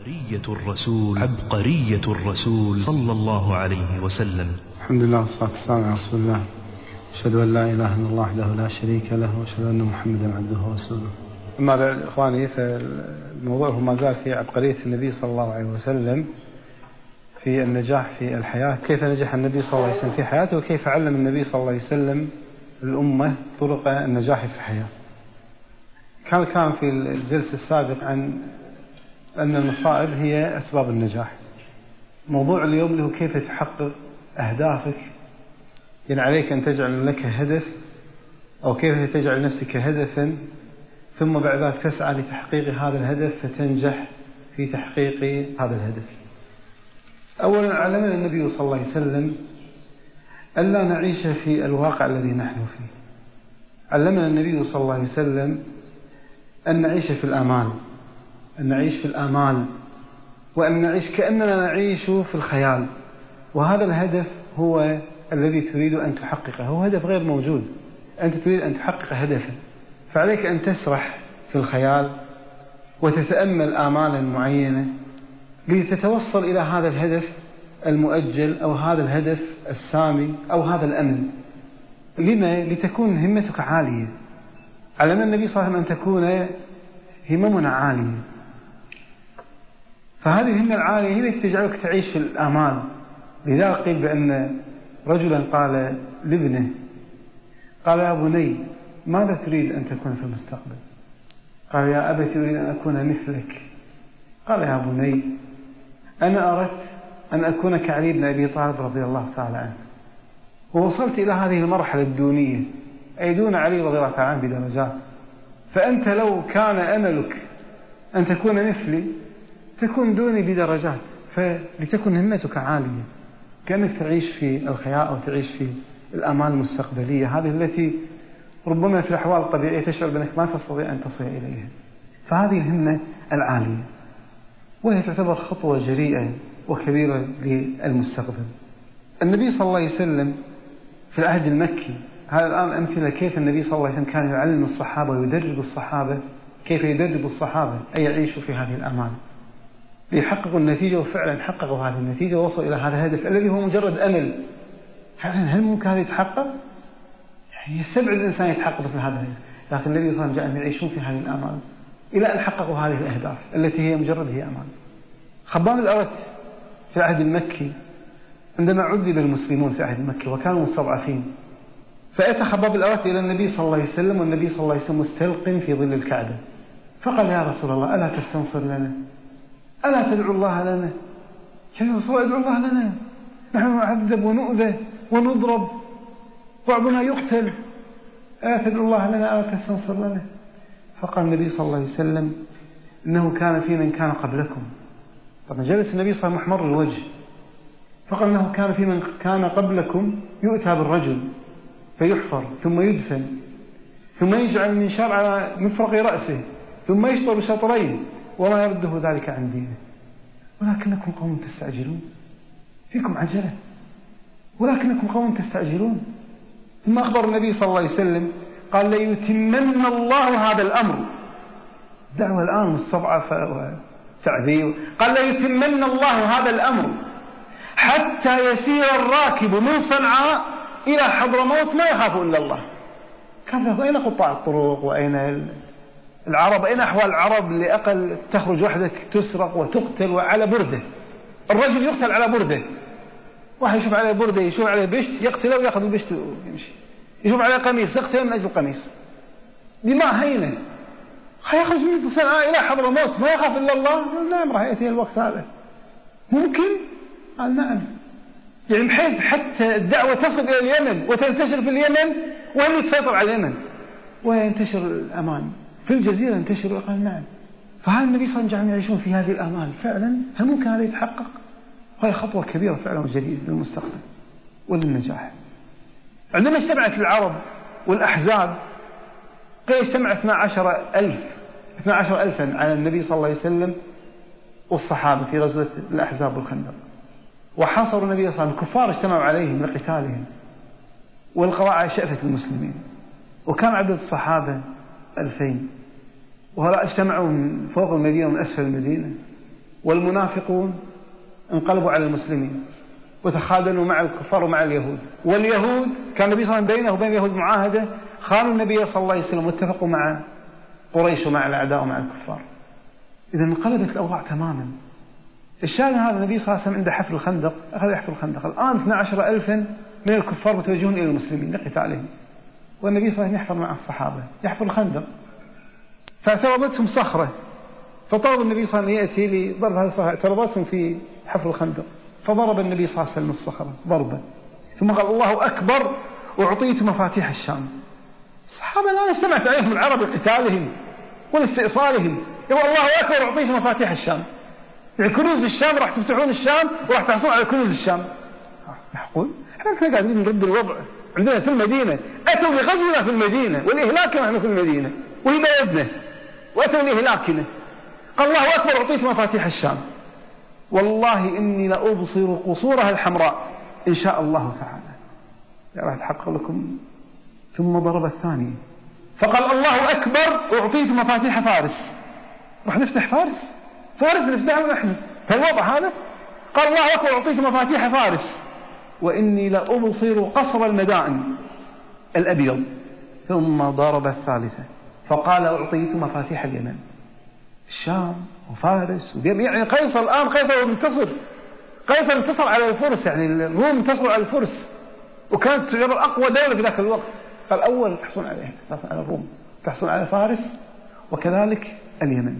عبقرية الرسول عبقرية الرسول صلى الله عليه وسلم. الحمد لله والصلاة والسلام على رسول الله. أشهد أن لا إله إلا الله وحده لا شريك له وأشهد أن محمدا عبده ورسوله. أما بعد إخواني فالموضوع هو ما زال في عبقرية النبي صلى الله عليه وسلم في النجاح في الحياة. كيف نجح النبي صلى الله عليه وسلم في حياته؟ وكيف علم النبي صلى الله عليه وسلم الأمة طرق النجاح في الحياة؟ كان كان في الجلسة السابق عن أن المصائب هي أسباب النجاح. موضوع اليوم اللي هو كيف تحقق أهدافك يعني عليك أن تجعل لك هدف أو كيف تجعل نفسك هدفا ثم بعد ذلك تسعى لتحقيق هذا الهدف فتنجح في تحقيق هذا الهدف. أولا علمنا النبي صلى الله عليه وسلم ألا نعيش في الواقع الذي نحن فيه. علمنا النبي صلى الله عليه وسلم أن نعيش في الآمال أن نعيش في الآمال وأن نعيش كأننا نعيش في الخيال. وهذا الهدف هو الذي تريد أن تحققه. هو هدف غير موجود. أنت تريد أن تحقق هدفا فعليك أن تسرح في الخيال وتتأمل آمالا معينة لتتوصل إلى هذا الهدف المؤجل أو هذا الهدف السامي أو هذا الأمل لما؟ لتكون همتك عالية. علم النبي صلى الله عليه وسلم أن تكون هممنا عالية. فهذه الهمة العالية هي التي تجعلك تعيش في الآمال لذلك قيل بأن رجلا قال لابنه قال يا بني ماذا تريد أن تكون في المستقبل؟ قال يا أبت أريد أن أكون مثلك. قال يا بني أنا أردت أن أكون كعلي بن أبي طالب رضي الله تعالى عنه. ووصلت إلى هذه المرحلة الدونية أي دون علي رضي الله تعالى عنه بدرجات. فأنت لو كان أملك أن تكون مثلي تكون دوني بدرجات فلتكن همتك عالية. كأنك تعيش في الخيال أو تعيش في الآمال المستقبلية هذه التي ربما في الأحوال الطبيعية تشعر بأنك ما تستطيع أن تصل إليها. فهذه الهمة العالية وهي تعتبر خطوة جريئة وكبيرة للمستقبل. النبي صلى الله عليه وسلم في العهد المكي هذا الآن أمثلة كيف النبي صلى الله عليه وسلم كان يعلم الصحابة ويدرب الصحابة كيف يدرب الصحابة أن يعيشوا في هذه الأمان ليحققوا النتيجة وفعلا حققوا هذه النتيجة ووصلوا إلى هذا الهدف الذي هو مجرد أمل. فعلا هل ممكن هذا يتحقق؟ يعني يستبعد الإنسان يتحقق مثل هذا لكن النبي صلى جعلهم يعيشون في هذه الآمال إلى أن حققوا هذه الأهداف التي هي مجرد هي أمان. خباب الأرت في العهد المكي عندما عذب المسلمون في عهد مكة وكانوا مستضعفين فأتى خباب الأرت إلى النبي صلى الله عليه وسلم والنبي صلى الله عليه وسلم مستلق في ظل الكعبة. فقال يا رسول الله ألا تستنصر لنا؟ ألا تدعو الله لنا؟ يا رسول ادعو الله لنا؟ نحن نعذب ونؤذى ونضرب بعضنا يقتل. ألا تدعو الله لنا؟ ألا تستنصر لنا؟ فقال النبي صلى الله عليه وسلم إنه كان في من كان قبلكم. طبعا جلس النبي صلى الله عليه وسلم محمر الوجه. فقال إنه كان في من كان قبلكم يؤتى بالرجل فيحفر ثم يدفن ثم يجعل المنشار على مفرق رأسه ثم يشطر بشطرين. وما يرده ذلك عن دينه. ولكنكم قوم تستعجلون. فيكم عجلة. ولكنكم قوم تستعجلون. ثم أخبر النبي صلى الله عليه وسلم قال ليتمن الله هذا الأمر. دعوة الآن مستضعفة وتعذيب. قال ليتمن الله هذا الأمر. حتى يسير الراكب من صنعاء إلى حضرموت ما يخاف إلا الله. كان أين قطاع الطرق؟ وأين العرب أين أحوال العرب اللي أقل تخرج وحدك تسرق وتقتل وعلى بردة؟ الرجل يقتل على بردة. واحد يشوف عليه بردة يشوف عليه بشت يقتله ويأخذ البشت ويمشي. يشوف عليه قميص يقتله من أجل القميص. دماء هينة؟ يخرج من صنعاء إلى حضرموت ما يخاف إلا الله. نعم راح يأتي الوقت هذا. ممكن؟ قال نعم. يعني بحيث حتى الدعوة تصل إلى اليمن وتنتشر في اليمن وهي تسيطر على اليمن. وينتشر الأمان. في الجزيرة ينتشر قال نعم. فهل النبي صلى الله عليه وسلم يعيشون في هذه الآمان؟ فعلا. هل ممكن هذا يتحقق؟ وهي خطوة كبيرة فعلا وجديدة للمستقبل وللنجاح. عندما اجتمعت العرب والأحزاب قيل اجتمع 12 ألف 12 ألفا على النبي صلى الله عليه وسلم والصحابة في غزوة الأحزاب والخندق. وحاصروا النبي صلى الله عليه وسلم. الكفار اجتمعوا عليهم لقتالهم. والقضاء على شأفة المسلمين. وكان عدد الصحابة ألفين. وهؤلاء اجتمعوا من فوق المدينة ومن أسفل المدينة؟ والمنافقون انقلبوا على المسلمين وتخاذلوا مع الكفار ومع اليهود. واليهود كان النبي صلى الله عليه وسلم بينه وبين اليهود معاهدة خانوا النبي صلى الله عليه وسلم واتفقوا مع قريش ومع الأعداء ومع الكفار. إذا انقلبت الأوضاع تماما. الشاهد هذا النبي صلى الله عليه وسلم عند حفر الخندق أخذ يحفر الخندق. الآن 12 ألفا من الكفار متوجهون إلى المسلمين لقتالهم. والنبي صلى الله عليه وسلم يحفر مع الصحابة يحفر الخندق. فاعترضتهم صخرة. فطلب النبي صلى الله عليه وسلم يأتي لضرب هذه الصخرة. اعترضتهم في حفر الخندق. فضرب النبي صلى الله عليه وسلم الصخرة ضربة. ثم قال الله أكبر وأعطيت مفاتيح الشام. الصحابة الآن اجتمعت عليهم العرب لقتالهم ولاستئصالهم يقول الله أكبر وأعطيت مفاتيح الشام. يعني كنوز الشام راح تفتحون الشام وراح تحصلون على كنوز الشام. معقول؟ إحنا قاعدين نرد الوضع. عندنا في المدينة أتوا لغزونا في المدينة ولإهلاكنا نحن في المدينة وهي بلدنا وأتوا لإهلاكنا قال الله أكبر أعطيت مفاتيح الشام. والله إني لأبصر قصورها الحمراء. إن شاء الله تعالى. راح أتحقق لكم. ثم ضرب الثاني. فقال الله أكبر أعطيت مفاتيح فارس. راح نفتح فارس؟ فارس نفتحها نحن. فالوضع هذا؟ قال الله أكبر أعطيت مفاتيح فارس. وإني لأبصر قصر المدائن الأبيض. ثم ضرب الثالثة. فقال أعطيت مفاتيح اليمن. الشام وفارس يعني قيصر الآن قيصر منتصر. قيصر انتصر على الفرس يعني الروم انتصروا على الفرس. وكانت تعتبر أقوى دولة في ذاك الوقت. قال أول تحصلون عليه أساسا على الروم. تحصلون على فارس وكذلك اليمن.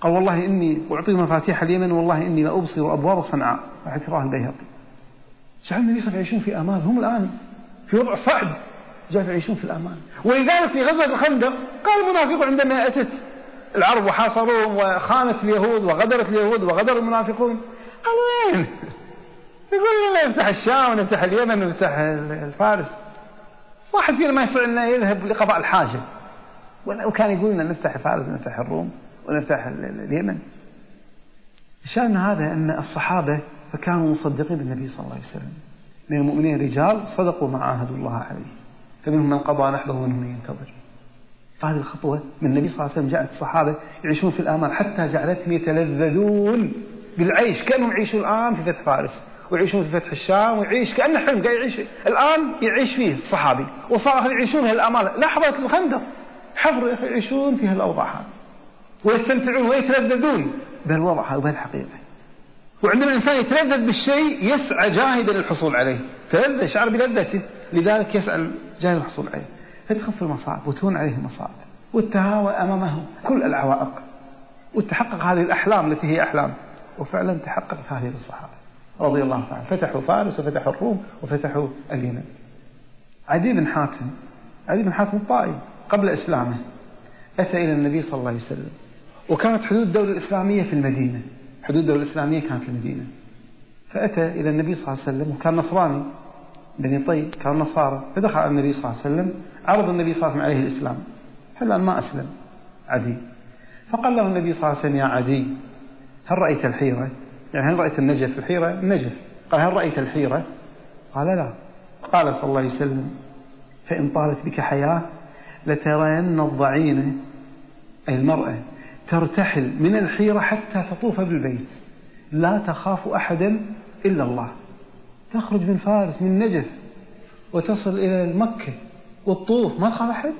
قال والله إني أعطي مفاتيح اليمن والله إني لأبصر أبواب صنعاء. راح رواه البيهقي جعل النبي صلى الله عليه وسلم يعيشون في أمان. هم الآن في وضع صعب. جعل يعيشون في الأمان. ولذلك في غزوة الخندق قال المنافقون عندما أتت العرب وحاصروهم وخانت اليهود وغدرت اليهود وغدر المنافقون قال وين؟ يقول لنا نفتح الشام ونفتح اليمن ونفتح الفارس. واحد فينا ما يستطيع إنه يذهب لقضاء الحاجة. وكان يقول لنا نفتح فارس ونفتح الروم ونفتح اليمن. الشأن هذا أن الصحابة فكانوا مصدقين بالنبي صلى الله عليه وسلم. من المؤمنين رجال صدقوا ما عاهدوا الله عليه. فمنهم من قضى نحبه ومنهم من ينتظر. فهذه الخطوة من النبي صلى الله عليه وسلم جعلت الصحابة يعيشون في الأمان حتى جعلتهم يتلذذون بالعيش كأنهم يعيشون الآن في فتح فارس ويعيشون في فتح الشام ويعيش كأنه حلم قاعد يعيش. الآن يعيش فيه الصحابي وصار يعيشون في الأمان لحظة الخندق حفر يعيشون في هالأوضاع هذه. ويستمتعون ويتلذذون. بهالوضع هذا وبهالحقيقة وعندما الإنسان يتلذذ بالشيء يسعى جاهدا للحصول عليه. تلذذ شعر بلذته. لذلك يسعى جاهدا للحصول عليه يدخل في المصاعب وتهون عليه المصاعب والتهاوى أمامه كل العوائق. وتحقق هذه الأحلام التي هي أحلام. وفعلا تحققت هذه الصحابة. رضي الله عنهم. فتحوا فارس وفتحوا الروم وفتحوا اليمن عدي بن حاتم. عدي بن حاتم الطائي قبل إسلامه. أتى إلى النبي صلى الله عليه وسلم. وكانت حدود الدولة الإسلامية في المدينة. حدود الدولة الإسلامية كانت في المدينة. فأتى إلى النبي صلى الله عليه وسلم وكان نصراني. بني طيب كان نصارى. فدخل على النبي صلى الله عليه وسلم عرض النبي صلى الله عليه وسلم عليه الإسلام. هلا ما أسلم. عدي. فقال له النبي صلى الله عليه وسلم يا عدي هل رأيت الحيرة؟ يعني هل رأيت النجف؟ الحيرة النجف قال هل رأيت الحيرة؟ قال لا. قال صلى الله عليه وسلم فإن طالت بك حياة لترين الضعينة أي المرأة ترتحل من الحيرة حتى تطوف بالبيت. لا تخاف أحدا إلا الله. تخرج من فارس من نجف وتصل إلى مكة والطوف. ما تخاف أحد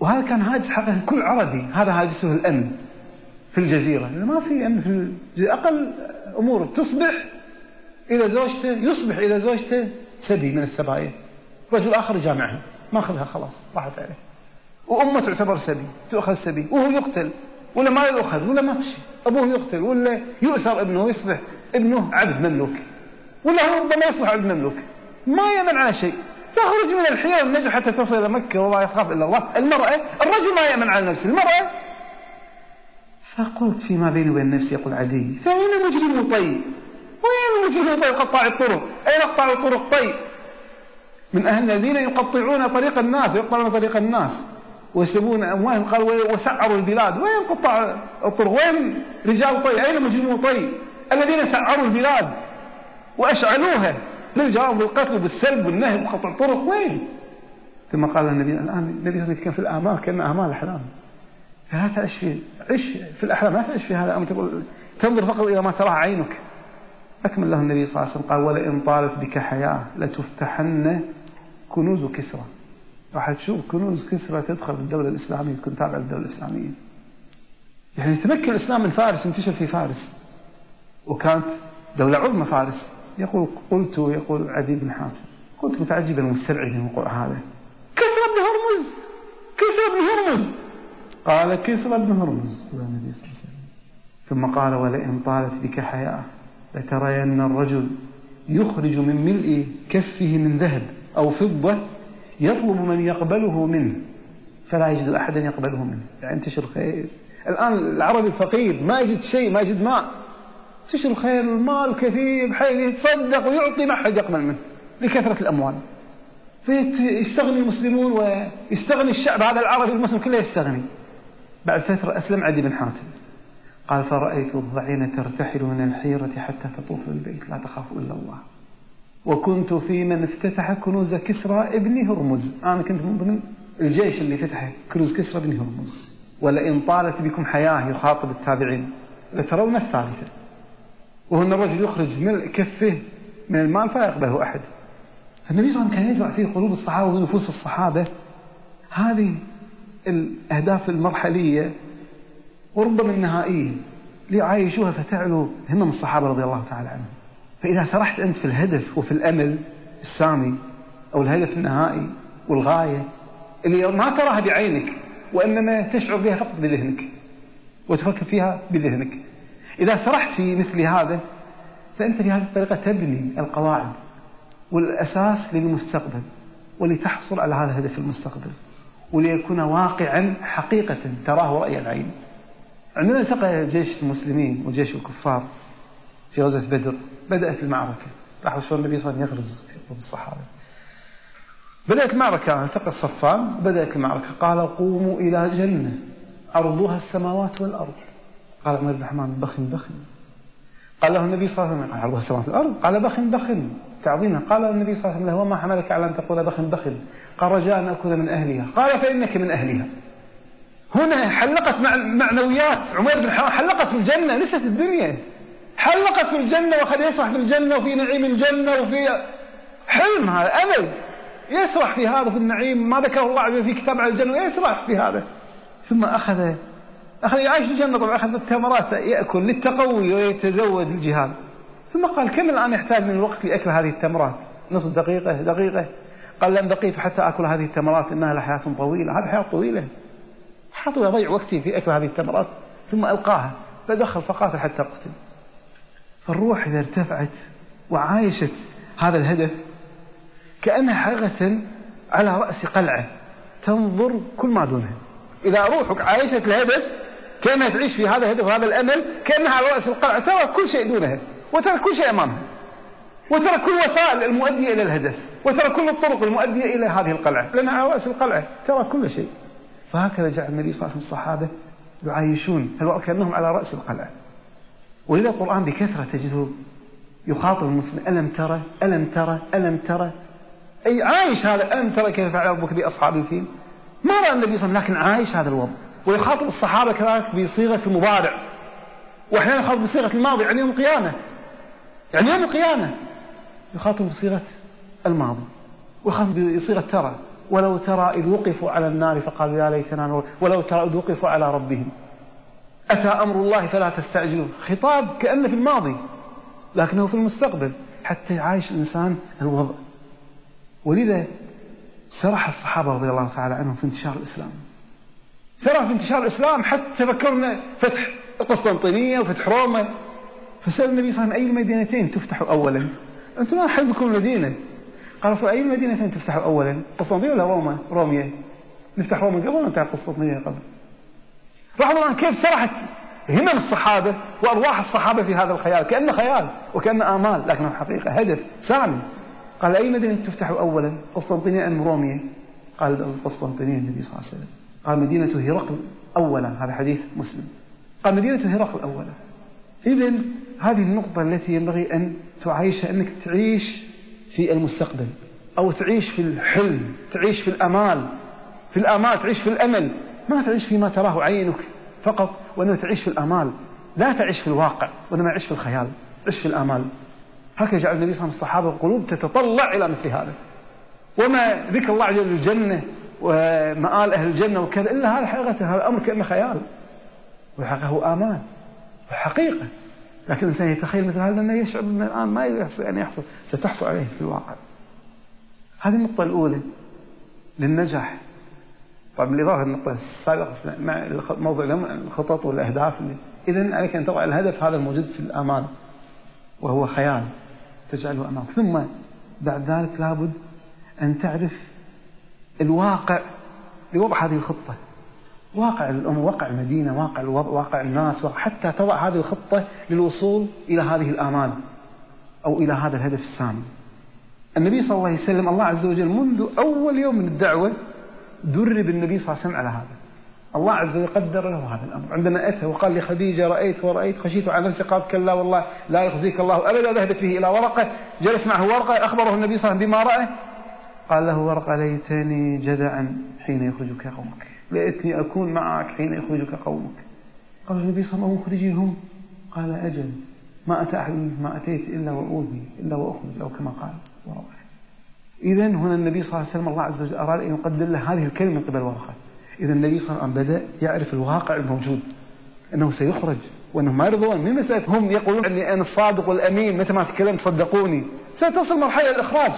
وهذا كان هاجس حقا كل عربي. هذا هاجسه الأمن في الجزيرة. ما في أمن في الجزيرة. أقل أمور تصبح إلى زوجته يصبح إلى زوجته سبي من السبايا. رجل آخر جامعها ماخذها خلاص راحت عليه. وأمه تعتبر سبي تؤخذ سبي. وهو يقتل. ولا ما يؤخذ ولا ما في شيء. أبوه يقتل ولا يؤسر ابنه ويصبح ابنه عبد مملوك. ولا هو ربما يصبح عبد مملوك ما يمن على شيء. تخرج من الحيرة النجم حتى تصل إلى مكة وما يخاف إلا الله. المرأة الرجل ما يأمن على نفسه المرأة. فقلت فيما بيني وبين نفسي يقول عدي فأين مجرم طيب. وين مجرم طيب؟ قطاع الطرق. أين قطاع الطرق طيب؟ من أهل الذين يقطعون طريق الناس ويقطعون طريق الناس. ويسلبون أموالهم قالوا وسعروا البلاد. وين قطاع الطرق؟ وين رجال طيب؟ أين مجرمو طيب؟ الذين سعروا البلاد. وأشعلوها. للجواب بالقتل وبالسلب والنهب وقطع الطرق. وين؟ ثم قال النبي الآن النبي وسلم في الآمال كأن آمال أحلام لا تعيش في عيش في الأحلام لا تعيش في هذا؟ أم تقول تنظر فقط إلى ما تراه عينك. أكمل له النبي صلى الله عليه وسلم قال ولئن طالت بك حياة لتفتحن كنوز كسرى. راح تشوف كنوز كسرى تدخل في الدولة الإسلامية تكون تابعة للدولة الإسلامية. يعني تمكن الإسلام من فارس انتشر في فارس. وكانت دولة عظمى فارس. يقول قلت يقول عدي بن حاتم قلت متعجبا مستبعدا من القرآن هذا. كسرى بن هرمز كسرى بن هرمز. قال كسرى بن هرمز. النبي صلى الله عليه وسلم. ثم قال ولئن طالت بك حياة لترين الرجل يخرج من ملء كفه من ذهب أو فضة يطلب من يقبله منه فلا يجد أحدا يقبله منه. يعني انتشر الخير. الآن العربي الفقير ما يجد شيء ما يجد ماء. انتشر الخير المال كثير بحيث يتصدق ويعطي ما حد يقبل منه لكثرة الأموال. فيستغني المسلمون ويستغني الشعب هذا العربي المسلم كله يستغني. بعد فترة أسلم عدي بن حاتم. قال فرأيت الضعين ترتحل من الحيرة حتى تطوف البيت. لا تخاف إلا الله. وكنت في من افتتح كنوز كسرى ابن هرمز. أنا كنت من ضمن الجيش اللي فتح كنوز كسرى ابن هرمز. ولئن طالت بكم حياة يخاطب التابعين. لترون الثالثة. وهو أن الرجل يخرج من كفه من المال فلا يقبله أحد. فالنبي صلى الله عليه وسلم كان يزرع في قلوب الصحابة ونفوس الصحابة. هذه الأهداف المرحلية وربما النهائية ليعايشوها فتعلو همم الصحابة رضي الله تعالى عنهم. فإذا سرحت أنت في الهدف وفي الأمل السامي أو الهدف النهائي والغاية اللي ما تراها بعينك وإنما تشعر بها فقط بذهنك وتفكر فيها بذهنك. إذا سرحت في مثل هذا فأنت في هذه الطريقة تبني القواعد والأساس للمستقبل ولتحصل على هذا الهدف المستقبل وليكون واقعا حقيقة تراه رأي العين. عندما التقى جيش المسلمين وجيش الكفار في غزوة بدر بدأت المعركة. لاحظوا شلون النبي صلى الله عليه وسلم يغرز بالصحابة بدأت المعركة التقى الصفان بدأت المعركة. قال قوموا إلى جنة عرضها السماوات والأرض. قال عمر بن حمام بخن بخن. قال له النبي صلى الله عليه وسلم عرضها السماوات والأرض قال بخن بخن. تعظيما. قال النبي صلى الله عليه وسلم وما حملك على أن تقول بخن بخن. قال رجاء أن أكون من أهلها. قال فإنك من أهلها. هنا حلقت معنويات عمر بن حمام حلقت في الجنة نسيت الدنيا. حلقت في الجنة وقد يسرح في الجنة وفي نعيم الجنة وفي حلم هذا أمل يسرح في هذا في النعيم ما ذكره الله في كتاب على الجنة يسرح في هذا. ثم أخذ أخذ يعيش الجنة طبعا أخذ التمرات يأكل للتقوي ويتزود للجهاد ثم قال كم الآن يحتاج من الوقت لأكل هذه التمرات؟ نصف دقيقة دقيقة. قال لم بقيت حتى أكل هذه التمرات إنها لحياة طويلة. هذه حياة طويلة. حتى يضيع وقتي في أكل هذه التمرات ثم ألقاها. فدخل فقاتل حتى قتل فالروح إذا ارتفعت وعايشت هذا الهدف كأنها حقيقة على رأس قلعة تنظر كل ما دونها. إذا روحك عايشت الهدف كأنها تعيش في هذا الهدف وهذا الأمل كأنها على رأس القلعة ترى كل شيء دونها وترى كل شيء أمامها وترى كل وسائل المؤدية إلى الهدف وترى كل الطرق المؤدية إلى هذه القلعة لأنها على رأس القلعة ترى كل شيء. فهكذا جعل النبي صلى الله عليه وسلم الصحابة يعايشون كأنهم على رأس القلعة. ولذا القرآن بكثرة تجده يخاطب المسلم ألم ترى ألم ترى ألم ترى؟ أي عايش هذا ألم ترى كيف فعل ربك بأصحاب الفيل؟ ما رأى النبي صلى الله عليه وسلم لكن عايش هذا الوضع. ويخاطب الصحابة كذلك بصيغة المضارع. وأحيانا يخاطب بصيغة الماضي يعني يوم القيامة. يعني يوم القيامة. يخاطب بصيغة الماضي. ويخاطب بصيغة ترى. ولو ترى إذ وقفوا على النار فقالوا يا ليتنا ولو ترى إذ وقفوا على ربهم. أتى أمر الله فلا تستعجلوه خطاب كأنه في الماضي. لكنه في المستقبل. حتى يعايش الإنسان الوضع. ولذا سرح الصحابة رضي الله تعالى عنهم في انتشار الإسلام. سرح في انتشار الإسلام حتى فكرنا فتح القسطنطينية وفتح روما. فسأل النبي صلى الله عليه وسلم أي المدينتين تفتح أولا؟ أنتم ما حلمكم مدينة قال رسول أي المدينتين تفتح أولا؟ قسطنطينية ولا روما؟ روميا نفتح روما قبل ولا نفتح القسطنطينية قبل؟ لاحظوا الآن كيف سرحت؟ همم الصحابة وأرواح الصحابة في هذا الخيال كأنه خيال وكأنه آمال لكنه حقيقة. هدف سامي قال أي مدينة تفتح أولا؟ قسطنطينية أم رومية؟ قال القسطنطينية النبي صلى الله عليه وسلم. قال مدينة هرقل أولا هذا حديث مسلم. قال مدينة هرقل أولا. إذا هذه النقطة التي ينبغي أن تعيشها أنك تعيش في المستقبل أو تعيش في الحلم تعيش في الأمال. في الآمال تعيش في الأمل. ما تعيش فيما تراه عينك فقط وإنما تعيش في الآمال. لا تعيش في الواقع وإنما تعيش في الخيال عيش في الآمال. هكذا جعل النبي صلى الله عليه وسلم الصحابة القلوب تتطلع إلى مثل هذا. وما ذكر الله عز وجل الجنة ومآل أهل الجنة وكذا إلا هذا حقيقة هذا أمر كأنه خيال. والحقيقة هو آمال وحقيقة. لكن الإنسان يتخيل مثل هذا أنه يشعر أن الآن ما يحصل أن يحصل ستحصل عليه في الواقع. هذه النقطة الأولى للنجاح. طبعا بالإضافة للنقطة السابقة مع موضوع الخطط والأهداف. إذا عليك أن تضع الهدف هذا الموجود في الآمال وهو خيال تجعله أمامك ثم بعد ذلك لابد أن تعرف الواقع لوضع هذه الخطة. واقع الأمة واقع المدينة واقع الوضع واقع الناس حتى تضع هذه الخطة للوصول إلى هذه الآمال أو إلى هذا الهدف السامي. النبي صلى الله عليه وسلم الله عز وجل منذ أول يوم من الدعوة درب النبي صلى الله عليه وسلم على هذا. الله عز وجل قدر له هذا الأمر. عندما أتى وقال لخديجة رأيت ورأيت خشيت على نفسي. قالت كلا والله لا يخزيك الله أبدا ذهبت به إلى ورقة. جلس معه ورقة أخبره النبي صلى الله عليه وسلم بما رأى. قال له ورقة ليتني جدعا حين يخرجك قومك. ليتني أكون معك حين يخرجك قومك. قال النبي صلى الله عليه وسلم خرجيهم. قال أجل. ما أتى أحد ما أتيت إلا وأوذي إلا وأخرج أو كما قال. ورقة إذا هنا النبي صلى الله عليه وسلم الله عز وجل أراد أن يقدر له هذه الكلمة من قبل ورقة إذا النبي صلى الله عليه وسلم بدأ يعرف الواقع الموجود أنه سيخرج وأنه ما يرضون. من مسألة هم يقولون أني أنا الصادق والأمين متى ما تكلمت صدقوني. ستصل مرحلة الإخراج.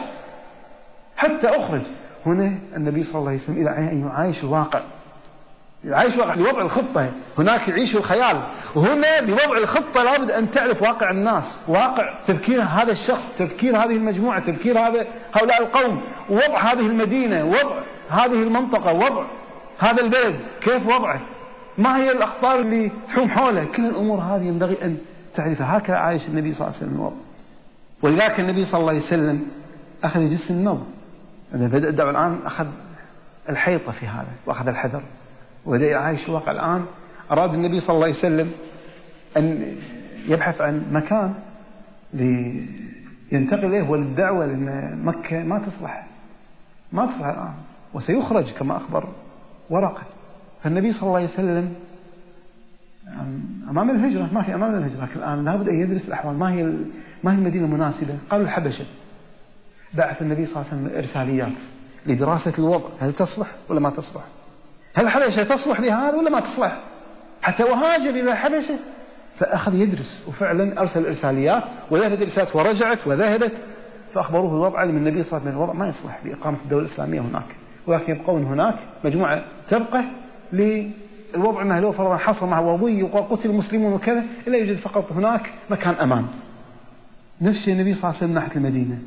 حتى أخرج. هنا النبي صلى الله عليه وسلم إلى أن يعايش الواقع. يعيش واقع بوضع الخطة. هناك يعيش الخيال. هنا بوضع الخطة لابد أن تعرف واقع الناس. واقع تفكير هذا الشخص تفكير هذه المجموعة تفكير هذا هؤلاء القوم. وضع هذه المدينة وضع هذه المنطقة وضع هذا البلد. كيف وضعه؟ ما هي الأخطار اللي تحوم حوله؟ كل الأمور هذه ينبغي أن تعرفها. هكذا عايش النبي صلى الله عليه وسلم الوضع. ولذلك النبي صلى الله عليه وسلم أخذ جس النبض بدأ الدعوة الآن أخذ الحيطة في هذا وأخذ الحذر. وبدأ يعايش الواقع الآن أراد النبي صلى الله عليه وسلم أن يبحث عن مكان لينتقل إليه وللدعوة لأن مكة ما تصلح ما تصلح الآن وسيخرج كما أخبر ورقة. فالنبي صلى الله عليه وسلم أمام الهجرة ما في أمام الهجرة لكن الآن لابد أن يدرس الأحوال. ما هي ما هي المدينة المناسبة؟ قالوا الحبشة. بعث النبي صلى الله عليه وسلم إرساليات لدراسة الوضع. هل تصلح ولا ما تصلح؟ هل الحبشة تصلح لهذا ولا ما تصلح؟ حتى وهاجر إلى الحبشة فأخذ يدرس وفعلا أرسل إرساليات وذهبت الإرسالات ورجعت وذهبت. فأخبروه الوضع علم النبي صلى الله عليه وسلم الوضع ما يصلح لإقامة الدولة الإسلامية هناك ولكن يبقون هناك مجموعة تبقى للوضع أنه لو فرضا حصل مع وضي وقتل المسلمون وكذا إلا يوجد فقط هناك مكان أمان. نفس الشيء النبي صلى الله عليه وسلم ناحية المدينة.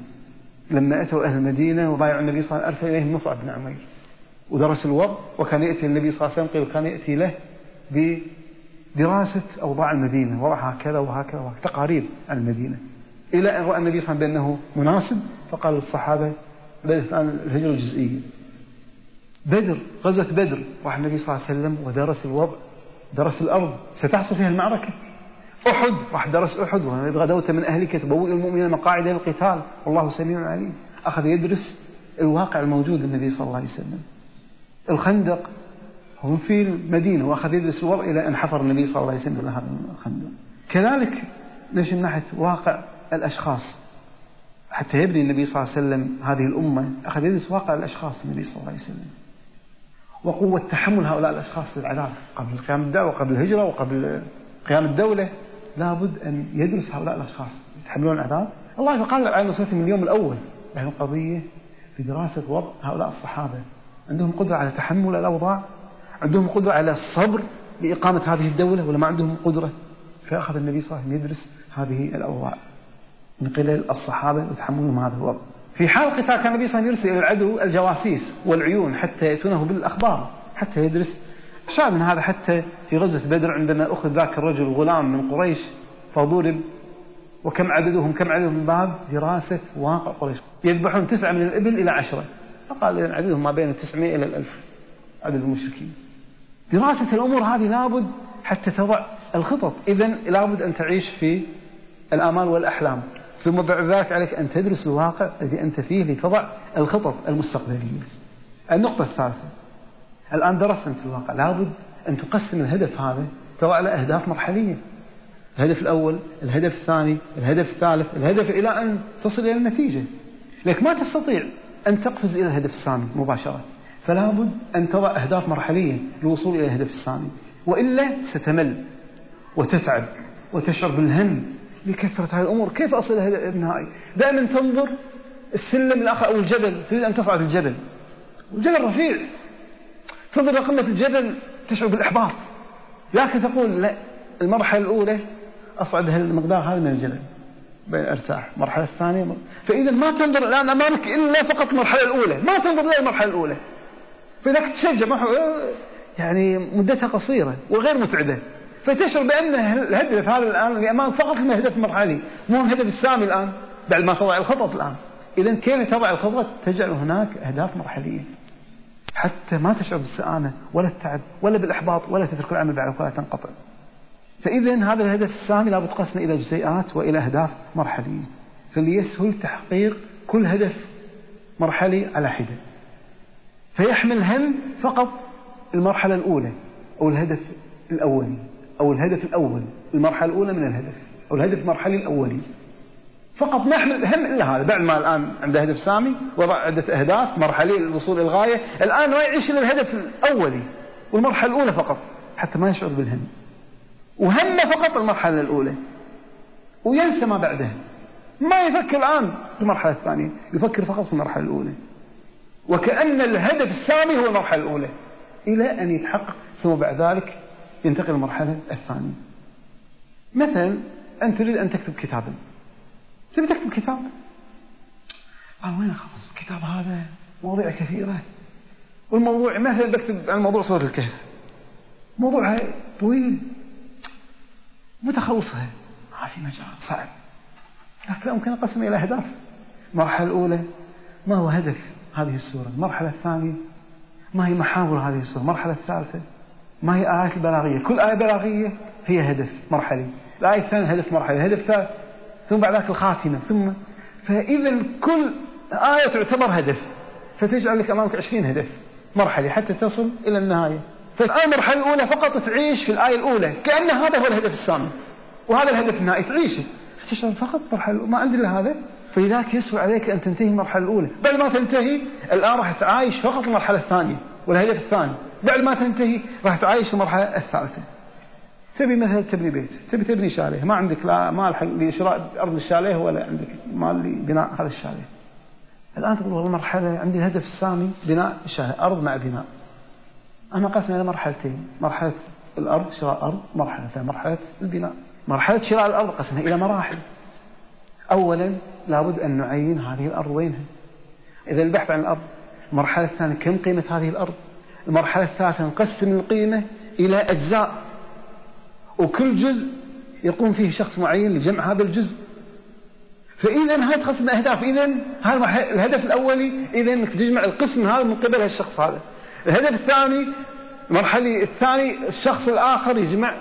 لما أتوا أهل المدينة وبايعوا النبي صلى الله عليه وسلم أرسل إليهم مصعب بن عمير. ودرس الوضع وكان يأتي النبي صلى الله عليه وسلم كان يأتي له بدراسة أوضاع المدينة وضعها هكذا وهكذا وهكذا تقارير عن المدينة. إلى أن رأى النبي صلى الله عليه وسلم بأنه مناسب فقال للصحابة بدأت الآن الهجرة الجزئية بدر غزوة بدر راح النبي صلى الله عليه وسلم ودرس الوضع درس الأرض ستحصل فيها المعركة. أحد راح درس أحد وإذ غدوت من أهلك تبوئ المؤمنين مقاعد للقتال. والله سميع عليم. أخذ يدرس الواقع الموجود النبي صلى الله عليه وسلم. الخندق هم في المدينة وأخذ يدرس الوضع إلى أن حفر النبي صلى الله عليه وسلم هذا الخندق. كذلك نمشي من ناحية واقع الأشخاص. حتى يبني النبي صلى الله عليه وسلم هذه الأمة. أخذ يدرس واقع الأشخاص النبي صلى الله عليه وسلم. وقوة تحمل هؤلاء الأشخاص للعذاب. قبل قيام الدعوة وقبل الهجرة وقبل قيام الدولة. لابد أن يدرس هؤلاء الأشخاص يتحملون العذاب الله قال على نصرتهم من اليوم الأول لأن القضية في دراسة وضع هؤلاء الصحابة. عندهم قدرة على تحمل الأوضاع عندهم قدرة على الصبر لإقامة هذه الدولة ولا ما عندهم قدرة؟ فأخذ النبي صلى الله عليه وسلم يدرس هذه الأوضاع من قبل الصحابة وتحملهم هذا الوضع. في حال القتال كان النبي صلى الله عليه وسلم يرسل إلى العدو الجواسيس والعيون حتى يأتونه بالأخبار حتى يدرس شاء من هذا حتى في غزوة بدر عندما أخذ ذاك الرجل غلام من قريش فضرب وكم عددهم كم عددهم من باب دراسة واقع قريش. يذبحون تسعة من الإبل إلى عشرة. فقال إذن عددهم ما بين التسعمائة إلى الألف عدد المشركين. دراسة الأمور هذه لابد حتى تضع الخطط. إذا لابد أن تعيش في الآمال والأحلام. ثم بعد ذلك عليك أن تدرس الواقع الذي أنت فيه لتضع الخطط المستقبلية. النقطة الثالثة. الآن درست أنت الواقع. لابد أن تقسم الهدف هذا ترى على أهداف مرحلية. الهدف الأول الهدف الثاني الهدف الثالث الهدف إلى أن تصل إلى النتيجة. لك ما تستطيع أن تقفز إلى الهدف السامي مباشرة. فلا بد أن تضع أهداف مرحلية للوصول إلى الهدف السامي وإلا ستمل وتتعب وتشعر بالهم لكثرة هذه الأمور. كيف أصل إلى الهدف النهائي؟ دائما تنظر السلم الآخر أو الجبل. تريد أن تصعد الجبل. الجبل رفيع. تنظر قمة الجبل تشعر بالإحباط. لكن تقول لا المرحلة الأولى أصعد المقدار هذا من الجبل أرتاح. المرحلة الثانية فإذا ما تنظر الآن أمامك إلا فقط المرحلة الأولى. ما تنظر إلى المرحلة الأولى. فإذا تشجع يعني مدتها قصيرة وغير متعبة فتشعر بأن الهدف هذا الآن اللي أمامك فقط الهدف المرحلي مو الهدف السامي الآن بعد ما تضع الخطط الآن. إذا كيف تضع الخطط؟ تجعل هناك أهداف مرحلية. حتى ما تشعر بالسآمة ولا التعب ولا بالإحباط ولا تترك العمل بعد ولا تنقطع. فإذا هذا الهدف السامي لابد قسمه إلى جزيئات وإلى أهداف مرحلية. فليسهل تحقيق كل هدف مرحلي على حدة. فيحمل هم فقط المرحلة الأولى أو الهدف الأولي أو الهدف الأول. المرحلة الأولى من الهدف أو الهدف المرحلي الأولي. فقط ما يحمل هم إلا هذا. بعد ما الآن عنده هدف سامي وضع عدة أهداف مرحلية للوصول إلى الغاية. الآن ما يعيش إلا الهدف الأولي والمرحلة الأولى فقط حتى ما يشعر بالهم. وهم فقط المرحلة الأولى. وينسى ما بعدها ما يفكر الآن في المرحلة الثانية يفكر فقط في المرحلة الأولى. وكأن الهدف السامي هو المرحلة الأولى. إلى أن يتحقق ثم بعد ذلك ينتقل المرحلة الثانية. مثلا أنت تريد أن تكتب كتابا. تبي تكتب كتاب؟ قال وين أخلص الكتاب هذا؟ مواضيع كثيرة. والموضوع مثلا بكتب عن موضوع صورة الكهف. موضوع طويل. متخلصها ما في مجال. صعب. لكن ممكن أقسم إلى أهداف. المرحلة الأولى ما هو هدف هذه السورة؟ المرحلة الثانية ما هي محاور هذه السورة؟ المرحلة الثالثة ما هي آيات البلاغية؟ كل آية بلاغية هي هدف مرحلي. الآية الثانية هدف مرحلي. الهدف الثالث ثم بعد ذلك الخاتمة ثم فإذا كل آية تعتبر هدف فتجعل لك أمامك عشرين هدف مرحلي حتى تصل إلى النهاية. فالآية المرحلة الأولى فقط تعيش في الآية الأولى كأن هذا هو الهدف السامي وهذا الهدف النهائي تعيشه. تشعر فقط مرحلة ما عندي إلا هذا. فلذلك يسهل عليك أن تنتهي المرحلة الأولى. بعد ما تنتهي الآن راح تعايش فقط المرحلة الثانية والهدف الثاني. بعد ما تنتهي راح تعايش المرحلة الثالثة. تبي مثلا تبني بيت تبي تبني شاليه. ما عندك لا مال لشراء أرض الشاليه ولا عندك مال لبناء هذا الشاليه. الآن تقول والله مرحلة عندي الهدف السامي بناء شاليه أرض مع بناء. أنا قسم إلى مرحلتين مرحلة الأرض شراء أرض مرحلة ثانية مرحلة البناء. مرحلة شراء الأرض قسمها إلى مراحل. أولا لابد أن نعين هذه الأرض وينها؟ إذا البحث عن الأرض. المرحلة الثانية كم قيمة هذه الأرض؟ المرحلة الثالثة نقسم القيمة إلى أجزاء. وكل جزء يقوم فيه شخص معين لجمع هذا الجزء. فإذا هاي تقسم أهداف. إذا هذا الهدف الأولي إذا أنك تجمع القسم هذا من قبل هالشخص هذا. الهدف الثاني المرحلة الثاني الشخص الآخر يجمع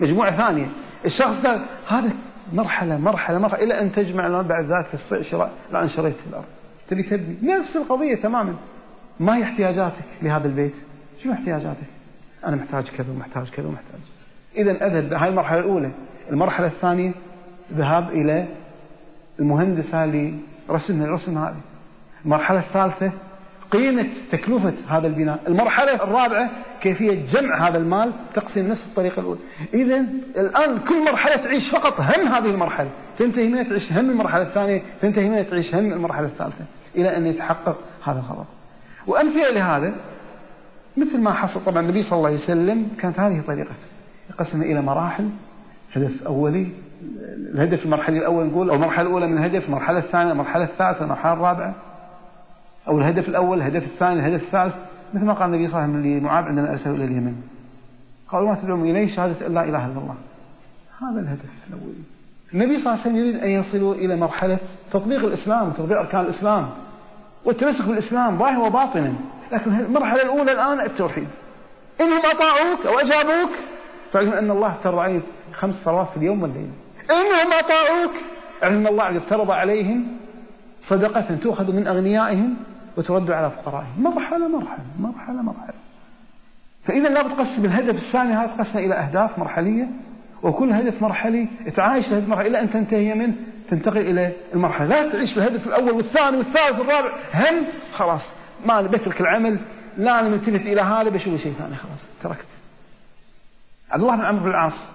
مجموعة ثانية. الشخص الثالث هذا مرحلة مرحلة مرحلة إلى أن تجمع بعد ذلك تستطيع شراء الآن شريت الأرض. تبي تبني. نفس القضية تماما. ما هي احتياجاتك لهذا البيت؟ شو احتياجاتك؟ أنا محتاج كذا ومحتاج كذا ومحتاج إذا أذهب هاي المرحلة الأولى. المرحلة الثانية ذهاب إلى المهندس اللي رسم الرسم هذه. المرحلة الثالثة قيمة تكلفة هذا البناء. المرحلة الرابعة كيفية جمع هذا المال تقسيم نفس الطريقة الأولى. إذا الآن كل مرحلة تعيش فقط هم هذه المرحلة. تنتهي منها تعيش هم المرحلة الثانية تنتهي منها تعيش هم المرحلة الثالثة إلى أن يتحقق هذا الغرض وأمثلة لهذا مثل ما حصل طبعا النبي صلى الله عليه وسلم كانت هذه طريقته. يقسم إلى مراحل. هدف أولي الهدف المرحلة الأول نقول أو المرحلة الأولى من الهدف المرحلة الثانية المرحلة الثالثة المرحلة الرابعة. أو الهدف الأول الهدف الثاني الهدف الثالث. مثل ما قال النبي صلى الله عليه وسلم لمعاذ عندما أرسله إلى اليمن. قالوا ما تدعون إليه؟ شهادة أن لا إله إلا الله. هذا الهدف الأولي النبي صلى الله عليه وسلم يريد أن يصلوا إلى مرحلة تطبيق الإسلام وتطبيق أركان الإسلام. والتمسك بالإسلام ظاهر وباطنا لكن المرحلة الأولى الآن التوحيد. إنهم أطاعوك أو أجابوك. فاعلم أن الله افترض عليهم خمس صلوات في اليوم والليلة إنهم أطاعوك. اعلم أن الله افترض عليهم صدقة تؤخذ من أغنيائهم وترد على فقرائهم. مرحلة مرحلة مرحلة مرحلة. فإذا لا بتقسم الهدف الثاني هذا تقسم إلى أهداف مرحلية. وكل هدف مرحلي تعايش الهدف مرحلي إلى أن تنتهي منه تنتقل إلى المرحلة. لا تعيش الهدف الأول والثاني والثالث والرابع. هم خلاص ما بترك العمل لا أنا ملتفت إلى هذا بشوف شيء ثاني خلاص تركت. عبد الله بن عمرو بن العاص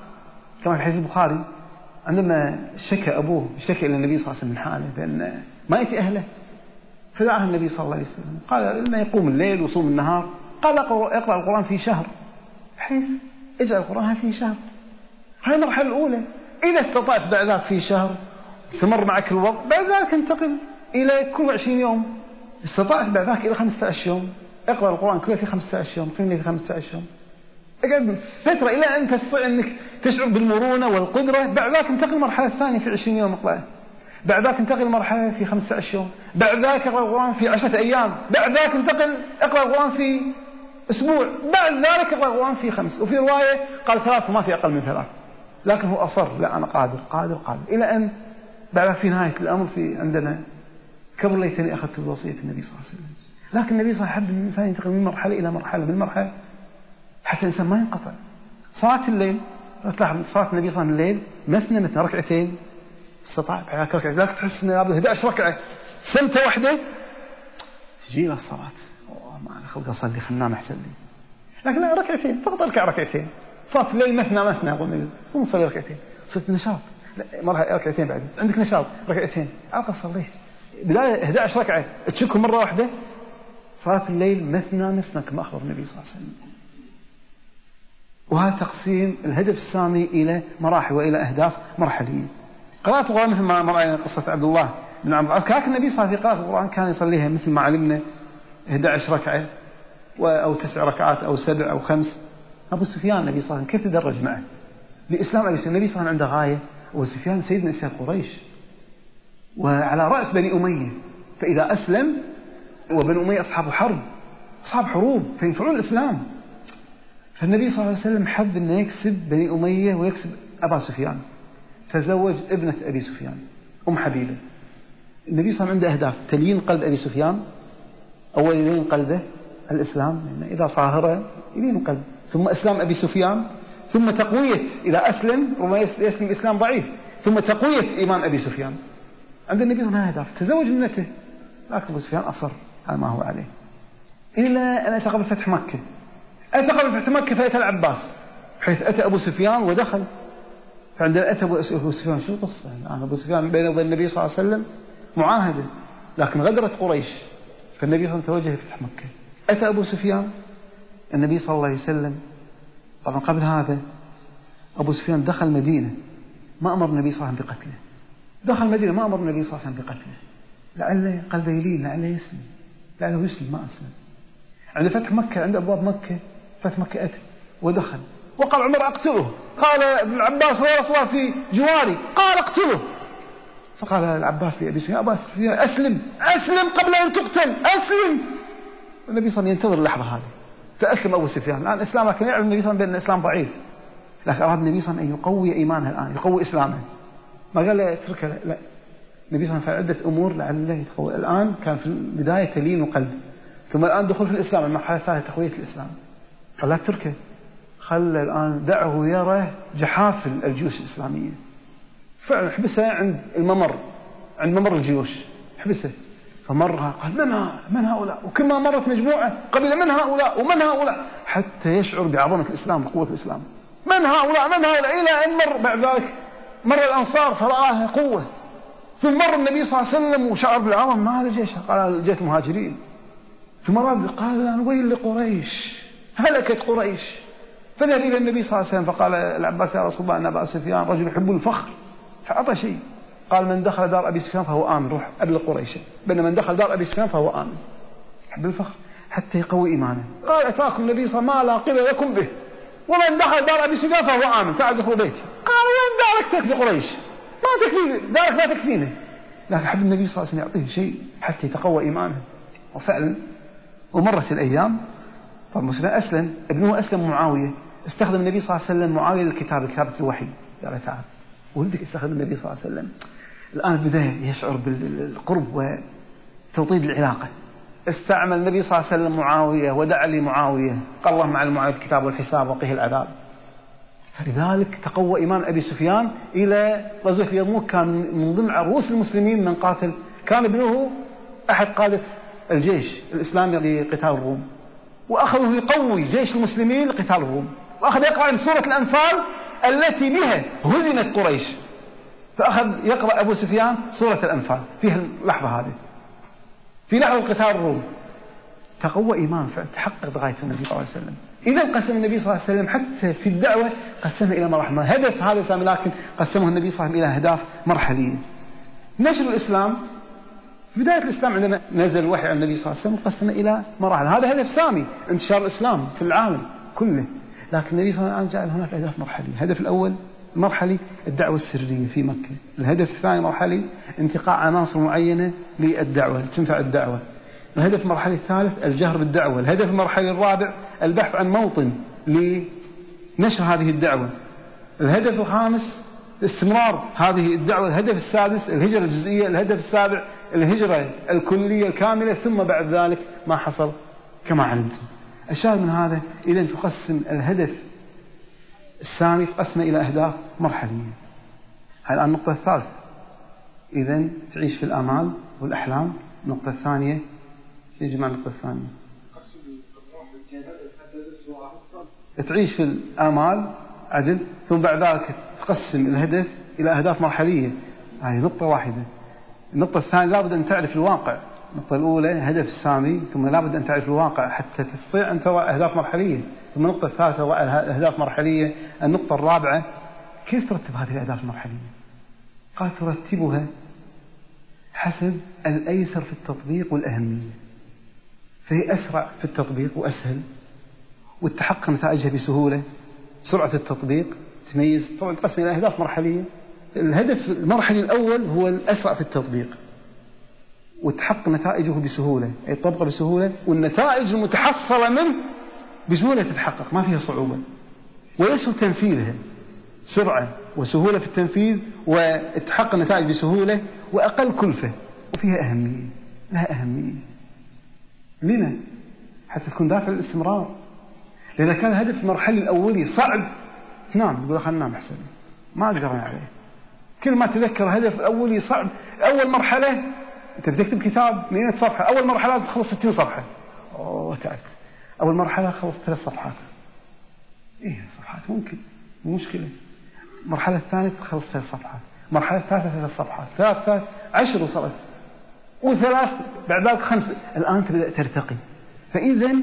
كما في حديث البخاري عندما شكى أبوه شكى إلى النبي صلى الله عليه وسلم من حاله بأن ما يأتي أهله. فدعاه النبي صلى الله عليه وسلم قال لما يقوم الليل ويصوم النهار قال اقرأ القرآن في شهر. بحيث اجعل القرآن في شهر. هاي المرحلة الأولى. إذا استطعت بعد ذلك في شهر استمر معك الوضع بعد ذلك انتقل إلى كل 20 يوم. استطعت بعد ذلك إلى 15 يوم. اقرأ القرآن كله في 15 يوم كله في 15 يوم. فترة إلى أن تستطيع أنك تشعر بالمرونة والقدرة بعد ذلك انتقل المرحلة الثانية في 20 يوم اقرأه بعد ذلك انتقل مرحلة في 15 يوم. بعد ذلك أقرأ القرآن في 10 أيام. بعد ذلك انتقل أقرأ القرآن في أسبوع. بعد ذلك أقرأ القرآن في خمس. وفي رواية قال ثلاث وما في أقل من ثلاث. لكن هو أصر. لا أنا قادر قادر قادر. إلى أن بعد في نهاية الأمر في عندنا كبر ليتني أخذت بوصية النبي صلى الله عليه وسلم. لكن النبي صلى الله عليه وسلم يحب الإنسان ينتقل من مرحلة إلى مرحلة من مرحلة حتى الإنسان ما ينقطع. صلاة الليل تلاحظ صلاة النبي صلى الله عليه وسلم الليل مثنى مثنى ركعتين. استطاع بعد ركعة. ذاك تحس إنه لابد 11 ركعة. سنتة واحدة. تجي له الصلاة. ما أنا خلق أصلي خلنا أحسن لي لكن لا ركعتين. فقط أركع ركعتين. صلاة الليل مثنى مثنى يقول النبي قوم صلي ركعتين. صرت نشاط. لا مرة ركعتين بعد. عندك نشاط ركعتين. أبقى صليت. بداية 11 ركعة. تشكهم مرة واحدة. صلاة الليل مثنى مثنى كما أخبر النبي صلى الله عليه وسلم. وهذا تقسيم الهدف السامي إلى مراحل وإلى أهداف مرحلية. قراءة القرآن مثل ما رأينا قصة عبد الله بن عمرو. العاص كان النبي صلى الله عليه وسلم في قراءة القرآن كان يصليها مثل ما علمنا 11 ركعة أو تسع ركعات أو سبع أو خمس. أبو سفيان النبي صلى الله عليه وسلم كيف تدرج معه؟ لإسلام أبي سفيان النبي صلى الله عليه وسلم عنده غاية. أبو سفيان سيد نساء قريش. وعلى رأس بني أمية. فإذا أسلم وبني أمية أصحاب حرب أصحاب حروب فينفعون الإسلام. فالنبي صلى الله عليه وسلم حب أنه يكسب بني أمية ويكسب أبا سفيان. تزوج ابنة أبي سفيان أم حبيبة. النبي صلى الله عليه وسلم عنده أهداف تلين قلب أبي سفيان أول يلين قلبه الإسلام يعني إذا صاهرة يلين قلب ثم إسلام أبي سفيان ثم تقوية إذا أسلم ربما يسلم إسلام ضعيف ثم تقوية إيمان أبي سفيان. عند النبي صلى الله عليه وسلم أهداف تزوج ابنته لكن أبو سفيان أصر على ما هو عليه. إلى أن أتى قبل فتح مكة. قبل فتح مكة فأتى العباس؟ حيث أتى أبو سفيان ودخل. فعندما أتى أبو سفيان شو القصة؟ يعني أبو سفيان بينه وبين النبي صلى الله عليه وسلم معاهدة لكن غدرت قريش. فالنبي صلى الله عليه وسلم توجه لفتح مكة. أتى أبو سفيان النبي صلى الله عليه وسلم. طبعا قبل هذا أبو سفيان دخل مدينة ما أمر النبي صلى الله عليه وسلم بقتله. دخل مدينة ما أمر النبي صلى الله عليه وسلم بقتله. لعله قلبه يلين لعله يسلم لعله يسلم ما أسلم عند فتح مكة عند أبواب مكة أتى ودخل. وقال عمر أقتله. قال ابن العباس هو رسول الله في جواري. قال اقتله. فقال العباس لأبي سفيان أبا سفيان أسلم أسلم قبل أن تقتل أسلم. النبي صلى الله عليه وسلم ينتظر اللحظة هذه. فأسلم أبو سفيان الآن إسلامه كان يعلم النبي صلى الله عليه وسلم بأن الإسلام ضعيف. لكن أراد النبي صلى الله عليه وسلم أن يقوي إيمانه الآن يقوي إسلامه. ما قال له اتركه لا النبي صلى الله عليه وسلم عدة أمور لعله يتقوى. الآن كان في البداية تلين قلب ثم الآن دخول في الإسلام المرحلة الثالثة تقوية الإسلام. قال لا تتركه خلى الآن دعه يرى جحافل الجيوش الإسلامية. فعلا حبسه عند الممر عند ممر الجيوش حبسه. فمرها قال من ها من هؤلاء؟ وكما مرت مجموعة قبل من هؤلاء؟ ومن هؤلاء؟ حتى يشعر بعظمة الإسلام وقوة الإسلام. من هؤلاء؟ من هؤلاء؟ إلى أن مر؟ بعد ذلك مر الأنصار فرآها قوة. ثم مر النبي صلى الله عليه وسلم وشعر بالعظم ما هذا جيش؟ قال جيش المهاجرين ثم رد قال ويل لقريش؟ هلكت قريش. فذهب إلى النبي صلى الله عليه وسلم فقال العباس يا رسول الله أن أبا سفيان رجل يحب الفخر. فأعطى شيء. قال من دخل دار أبي سفيان فهو آمن. روح أبلغ قريش. بينما من دخل دار أبي سفيان فهو آمن. يحب الفخر حتى يقوي إيمانه. قال أتاكم النبي صلى الله عليه وسلم؟ ما لا قبل لكم به. ومن دخل دار أبي سفيان فهو آمن. تعال ادخلوا بيتي. قال وين دارك تكفي قريش. ما تكفي دارك ما تكفيني لكن حب النبي صلى الله عليه وسلم يعطيه شيء حتى يتقوى إيمانه. وفعلا ومرت الأيام طبعا مسلم أسلم؟ ابنه أسلم معاوية. استخدم النبي صلى الله عليه وسلم معاوية للكتاب كتابة الوحي. قال تعال ولدك استخدم النبي صلى الله عليه وسلم. الآن بدأ يشعر بالقرب وتوطيد العلاقة. استعمل النبي صلى الله عليه وسلم معاوية ودعا لمعاوية قال الله مع المعاوية الكتاب والحساب وقيه العذاب. فلذلك تقوى إيمان أبي سفيان إلى غزوة اليرموك كان من ضمن عروس المسلمين من قاتل. كان ابنه أحد قادة الجيش الإسلامي لقتال الروم وأخذه يقوي جيش المسلمين لقتال الروم وأخذ يقرأ من سورة الأنفال التي بها هزمت قريش. فأخذ يقرأ أبو سفيان سورة الأنفال. فيها اللحظة هذه. في لحظة قتال الروم. تقوى إيمان فتحقق بغاية النبي صلى الله عليه وسلم. إذا قسم النبي صلى الله عليه وسلم حتى في الدعوة قسمها إلى مراحل هدف هذا لكن قسمه النبي صلى الله عليه وسلم إلى أهداف مرحلية نشر الإسلام في بداية الإسلام عندما نزل الوحي عن النبي صلى الله عليه وسلم قسم إلى مراحل. هذا هدف سامي انتشار الإسلام في العالم كله. لكن النبي صلى الله عليه وسلم جعل هناك أهداف مرحلية الهدف الأول مرحلي الدعوة السرية في مكة. الهدف الثاني مرحلي انتقاء عناصر معينة للدعوة تنفع الدعوة. الهدف المرحلي الثالث الجهر بالدعوة. الهدف المرحلي الرابع البحث عن موطن لنشر هذه الدعوة. الهدف الخامس استمرار هذه الدعوة. الهدف السادس الهجرة الجزئية. الهدف السابع الهجرة الكلية الكاملة ثم بعد ذلك ما حصل كما علمتم. الشاهد من هذا إذا تقسم الهدف السامي تقسمه إلى أهداف مرحلية. هاي الآن النقطة الثالثة إذا تعيش في الآمال والأحلام. النقطة الثانية جماعة النقطة الثانية تعيش في الآمال عدل ثم بعد ذلك تقسم الهدف إلى أهداف مرحلية. هذه نقطة واحدة. النقطة الثانية لابد أن تعرف الواقع. النقطة الأولى هدف السامي ثم لابد أن تعرف الواقع حتى تستطيع أن تضع أهداف مرحلية. ثم النقطة الثالثة وضع أهداف مرحلية. النقطة الرابعة كيف ترتب هذه الأهداف المرحلية؟ قال ترتبها حسب الأيسر في التطبيق والأهمية. فهي أسرع في التطبيق وأسهل والتحقق نتائجها بسهولة. سرعة التطبيق تميز. طبعا تقسم إلى أهداف مرحلية. الهدف المرحلي الأول هو الأسرع في التطبيق. وتحقق نتائجه بسهولة أي تطبق بسهولة والنتائج المتحصلة منه بسهولة تتحقق ما فيها صعوبة. ويسهل تنفيذها سرعة وسهولة في التنفيذ وتحقق النتائج بسهولة وأقل كلفة وفيها أهمية لها أهمية. لنا حتى تكون دافع للاستمرار. لأذا كان الهدف المرحلي الأولي صعب. نام يقول خلنا ننام أحسن. ما أقدر عليه. كل ما تذكر الهدف الأولي صعب أول مرحلة أنت بتكتب كتاب 100 صفحة أول مرحلة تخلص 60 صفحة. أوه تعبت. أول مرحلة خلص ثلاث صفحات. إيه صفحات ممكن مو مشكلة. المرحلة الثانية تخلص ثلاث صفحات. المرحلة الثالثة ثلاث صفحات. ثلاث ثلاث عشر وصلت. وثلاث بعد ذلك خمس. الآن تبدأ ترتقي. فإذا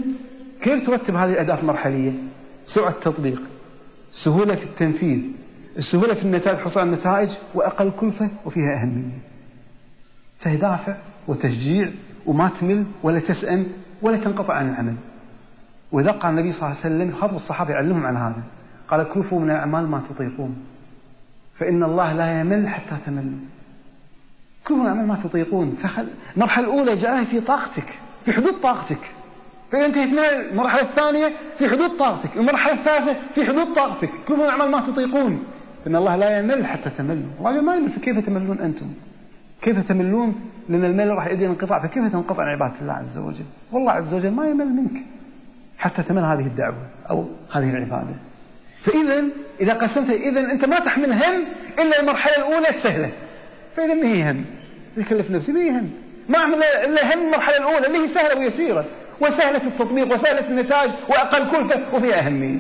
كيف ترتب هذه الأهداف المرحلية؟ سرعة التطبيق سهولة في التنفيذ. السهولة في النتائج حصول النتائج وأقل كلفة وفيها أهمية. فهي دافع وتشجيع وما تمل ولا تسأم ولا تنقطع عن العمل. وإذا قال النبي صلى الله عليه وسلم خطب الصحابة يعلمهم على هذا. قال كلفوا من الأعمال ما تطيقون. فإن الله لا يمل حتى تملوا كلفوا من الأعمال ما تطيقون. المرحلة الأولى جاء في طاقتك في حدود طاقتك. فإذا انتهيت من المرحلة الثانية في حدود طاقتك. المرحلة الثالثة في حدود طاقتك. كلفوا من الأعمال ما تطيقون. فإن الله لا يمل حتى تملوا. الله ما يمل فكيف تملون أنتم. كيف تملون؟ لأن المل راح يؤدي انقطاع. فكيف تنقطع عن عبادة الله عز وجل؟ والله عز وجل ما يمل منك حتى تمل هذه الدعوة أو هذه العبادة. فإذا إذا قسمت إذا أنت ما تحمل هم إلا المرحلة الأولى السهلة. فإذا ما هي هم؟ يكلف نفسي ما هي هم؟ ما أحمل إلا هم المرحلة الأولى اللي هي سهلة ويسيرة. وسهلة التطبيق وسهلة النتاج وأقل كلفة وفيها أهمية.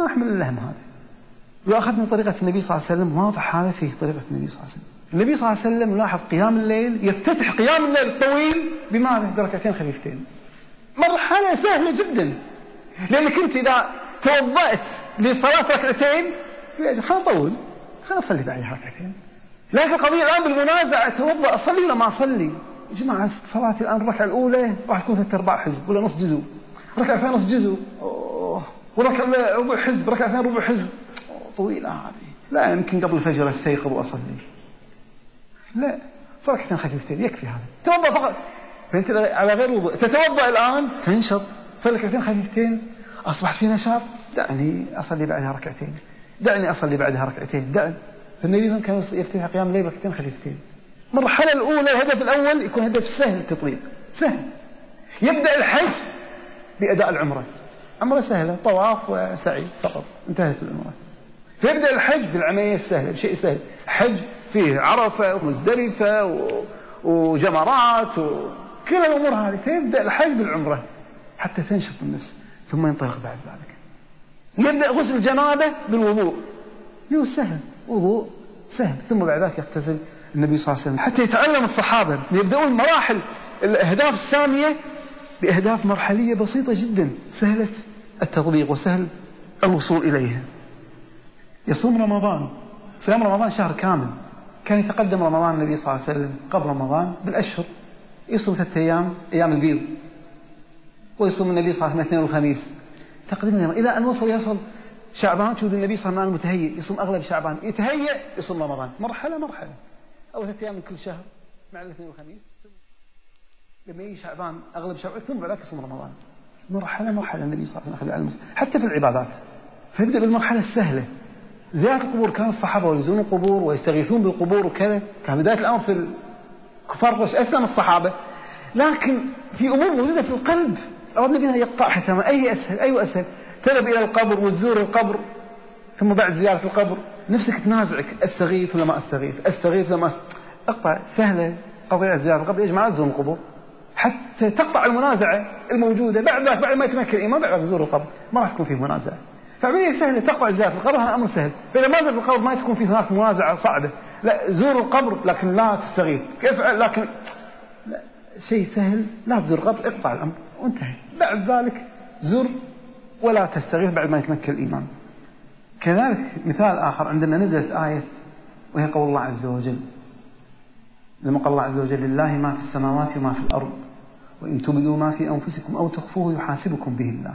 ما أحمل إلا هم هذا وأخذنا طريقة النبي صلى الله عليه وسلم واضح هذا في طريقة النبي صلى الله عليه وسلم. النبي صلى الله عليه وسلم لاحظ قيام الليل يفتتح قيام الليل الطويل بماذا؟ بركعتين خفيفتين. مرحلة سهلة جدا. لأنك أنت إذا توضأت لصلاة ركعتين خلنا نطول خلنا نصلي بعدها ركعتين. لكن القضية الآن بالمنازعة أتوضأ أصلي ولا ما أصلي يا جماعة صلاتي الآن الركعة الأولى راح تكون ثلاث أرباع حزب ولا نص جزء. ركعة ثانية نص جزء. وركعة ربع حزب ثانية ربع حزب. طويلة هذه. لا يمكن قبل الفجر استيقظ وأصلي. لا ركعتين خفيفتين يكفي هذا. توضأ فقط. فأنت على غير وضوء. تتوضأ الآن؟ تنشط. ركعتين خفيفتين. أصبحت في نشاط؟ دعني أصلي بعدها ركعتين. دعني أصلي بعدها ركعتين. دعني فالنبي كان يفتتح قيام الليل ركعتين خفيفتين. المرحلة الأولى الهدف الأول يكون هدف سهل التطبيق سهل. يبدأ الحج بأداء العمرة. عمرة سهلة طواف وسعي فقط. انتهت العمرة. فيبدأ الحج بالعملية السهلة بشيء سهل. حج فيه عرفة ومزدلفة وجمرات وكل الأمور هذه. فيبدأ الحج بالعمرة حتى تنشط النفس ثم ينطلق بعد ذلك. يبدأ غسل الجنابة بالوضوء. له سهل. وضوء سهل. ثم بعد ذلك يغتسل النبي صلى الله عليه وسلم. حتى يتعلم الصحابة. يبدأون مراحل الأهداف السامية بأهداف مرحلية بسيطة جدا. سهلة التطبيق وسهل الوصول إليها. يصوم رمضان. صيام رمضان شهر كامل. كان يتقدم رمضان النبي صلى الله عليه وسلم قبل رمضان بالأشهر. يصوم ثلاثة أيام أيام البيض. ويصوم النبي صلى الله عليه وسلم الاثنين والخميس تقديم إلى أن وصل يصل شعبان شوف النبي صلى الله عليه وسلم متهيئ يصوم أغلب شعبان. يتهيئ يصوم رمضان. مرحلة مرحلة. أو ثلاثة أيام من كل شهر مع الاثنين والخميس لما يجي شعبان أغلب شعبان ثم بعد يصوم رمضان. مرحلة مرحلة النبي صلى الله عليه وسلم حتى في العبادات. فيبدأ بالمرحلة السهلة. زيارة القبور كان الصحابة يزورون القبور ويستغيثون بالقبور وكذا. كان بداية الأمر في الكفار قريش أسلم الصحابة. لكن في أمور موجودة في القلب. أردنا بنا يقطعها تماما أي أسهل؟ أي أسهل؟ تذهب إلى القبر وتزور القبر ثم بعد زيارة القبر نفسك تنازعك. أستغيث ولا ما أستغيث؟ أستغيث ولا ما أقطع. سهلة. قضية زيارة. القبر يا جماعة تزور القبور. حتى تقطع المنازعة الموجودة. بعد بعد ما يتمكن الإيمان بعد تزور القبر. ما راح تكون فيه منازعة. فعملية سهلة تقطع زيارة القبر هذا أمر سهل. فإذا ما زرت القبر ما تكون فيه هناك منازعة صعبة لا زور القبر لكن لا تستغيث. كيف لكن لا شيء سهل لا تزور القبر اقطع الأمر وانتهي. بعد ذلك زر ولا تستغيث بعد ما يتمكن الإيمان. كذلك مثال آخر عندنا نزلت آية وهي قول الله عز وجل. لما قال الله عز وجل لله ما في السماوات وما في الأرض وإن تبدوا ما في أنفسكم أو تخفوه يحاسبكم به الله.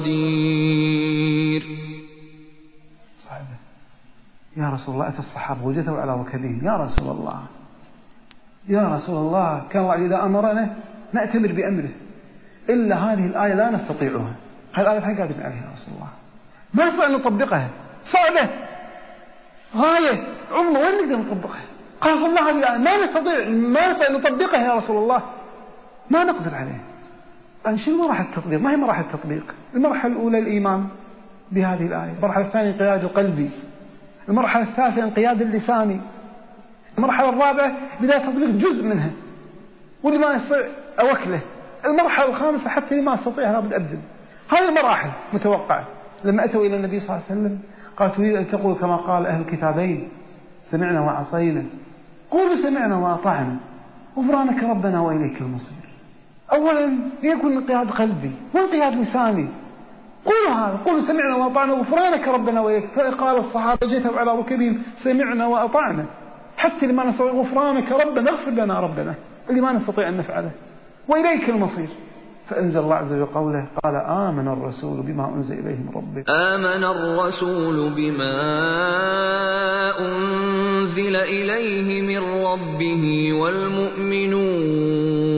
قدير. يا رسول الله أتى الصحابة وجثوا على ركبهم يا رسول الله. يا رسول الله كان الله إذا أمرنا نأتمر بأمره. إلا هذه الآية لا نستطيعها. هذه الآية هاي قادم عليها يا رسول الله. ما نستطيع أن نطبقها. صعبة. غاية. عمر وين نقدر نطبقها؟ قال الله وسلم ما نستطيع ما نستطيع نطبقها يا رسول الله. ما نقدر عليه. الآن شنو مراحل التطبيق؟ ما هي مراحل التطبيق؟ المرحلة الأولى الإيمان بهذه الآية. المرحلة الثانية انقياد القلبي المرحلة الثالثة انقياد اللساني. المرحلة الرابعة بداية تطبيق جزء منها. واللي ما يستطيع أوكله. المرحلة الخامسة حتى اللي ما أستطيع لابد أبذل هذه المراحل متوقعة. لما أتوا إلى النبي صلى الله عليه وسلم قال تريد أن تقول كما قال أهل الكتابين سمعنا وعصينا قولوا سمعنا وأطعنا. غفرانك ربنا وإليك المصير. أولا ليكن انقياد قلبي وانقياد لساني. قولوا هذا قولوا سمعنا وأطعنا. غفرانك ربنا وإليك فقال الصحابة جثوا على ركبهم سمعنا وأطعنا. حتى اللي ما نستطيع غفرانك ربنا اغفر لنا ربنا اللي ما نستطيع أن نفعله. وإليك المصير. فأنزل الله عز وجل قوله قال آمن الرسول بما أنزل إليه من ربه. آمن الرسول بما أنزل إليه من ربه والمؤمنون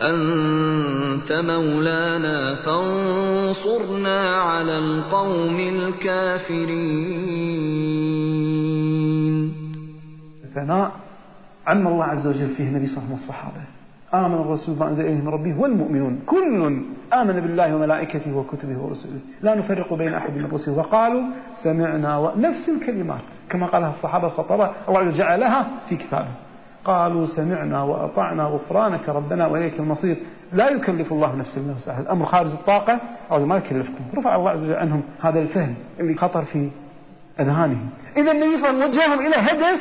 أنت مولانا فانصرنا على القوم الكافرين. ثناء عم الله عز وجل فيه النبي صلى الله عليه وسلم والصحابة آمن الرسول بما أنزل إليه من ربه والمؤمنون. كل آمن بالله وملائكته وكتبه ورسله. لا نفرق بين أحد من رسله وقالوا سمعنا ونفس الكلمات. كما قالها الصحابة سطرة الله جعلها في كتابه. قالوا سمعنا وأطعنا غفرانك ربنا وإليك المصير. لا يكلف الله نفسا إلا وسعها. الأمر خارج الطاقة أو ما يكلفكم. رفع الله عز وجل عنهم هذا الفهم. اللي خطر في أذهانهم. إذا النبي صلى الله عليه وسلم وجههم إلى هدف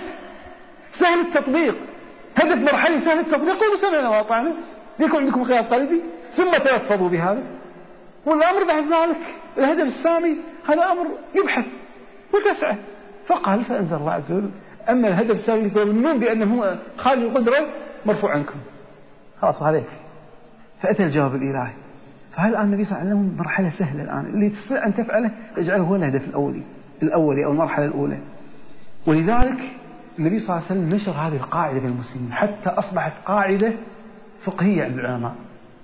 سهل التطبيق. هدف مرحلي سهل التطبيق. قولوا سمعنا وأطعنا. ليكن عندكم خيار قلبي ثم تلفظوا بهذا. والأمر بعد ذلك. الهدف السامي. هذا أمر يبحث وتسعى فقال فأنزل الله عز وجل أما الهدف السامي يظنون بأنه خارج القدرة مرفوع عنكم. خلاص عليك. فأتى الجواب الإلهي. فهل الآن النبي صلى الله عليه وسلم مرحلة سهلة الآن؟ اللي تستطيع أن تفعله اجعله هو الهدف الأولي الأولي أو المرحلة الأولى. ولذلك النبي صلى الله عليه وسلم نشر هذه القاعدة بين المسلمين حتى أصبحت قاعدة فقهية عند العلماء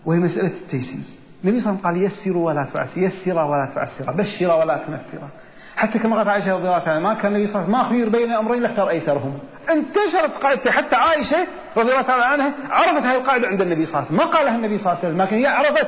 وهي مسألة التيسير. النبي صلى الله عليه وسلم قال يسروا ولا تعسروا يسرا ولا تعسرا بشرا ولا تنفرا حتى كما قالت عائشة رضي الله عنها ما كان النبي صلى الله عليه وسلم ما خير بين أمرين لاختار أيسرهما انتشرت قاعدة حتى عائشة رضي الله تعالى عنها عرفت هذه القاعدة عند النبي صلى الله عليه وسلم. ما قالها النبي صلى الله عليه وسلم لكن هي عرفت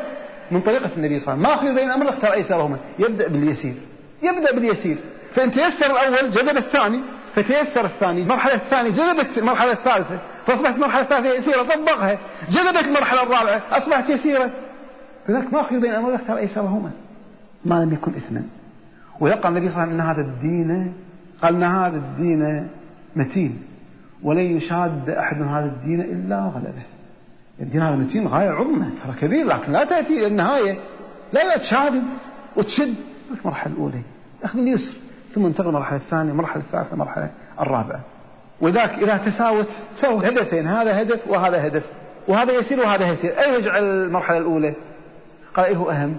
من طريقة النبي صلى الله عليه وسلم. ما خير بين أمر لاختار أيسرهما يبدأ باليسير يبدأ باليسير. فإن تيسر الأول جذب الثاني فتيسر الثاني المرحلة الثانية جذبت المرحلة الثالثة فأصبحت المرحلة الثالثة يسيرة طبقها. جذبت المرحلة الرابعة أصبحت يسيرة. فذلك ما خير بين أمر اختار أيسرهما. ما لم يكن إثما ويقع النبي صلى الله عليه وسلم أن هذا الدين قال أن هذا الدين متين ولن يشاد أحد هذا الدين إلا غلبه. الدين هذا متين غاية عظمى ترى كبير لكن لا تأتي النهاية. لا تشادد وتشد. المرحلة الأولى أخذ اليسر ثم انتقل المرحلة الثانية المرحلة الثالثة المرحلة الرابعة. ولذلك إذا تساوت تساوي هدفين هذا هدف وهذا هدف وهذا يسير وهذا يسير. أي يجعل المرحلة الأولى؟ قال أيه هو أهم؟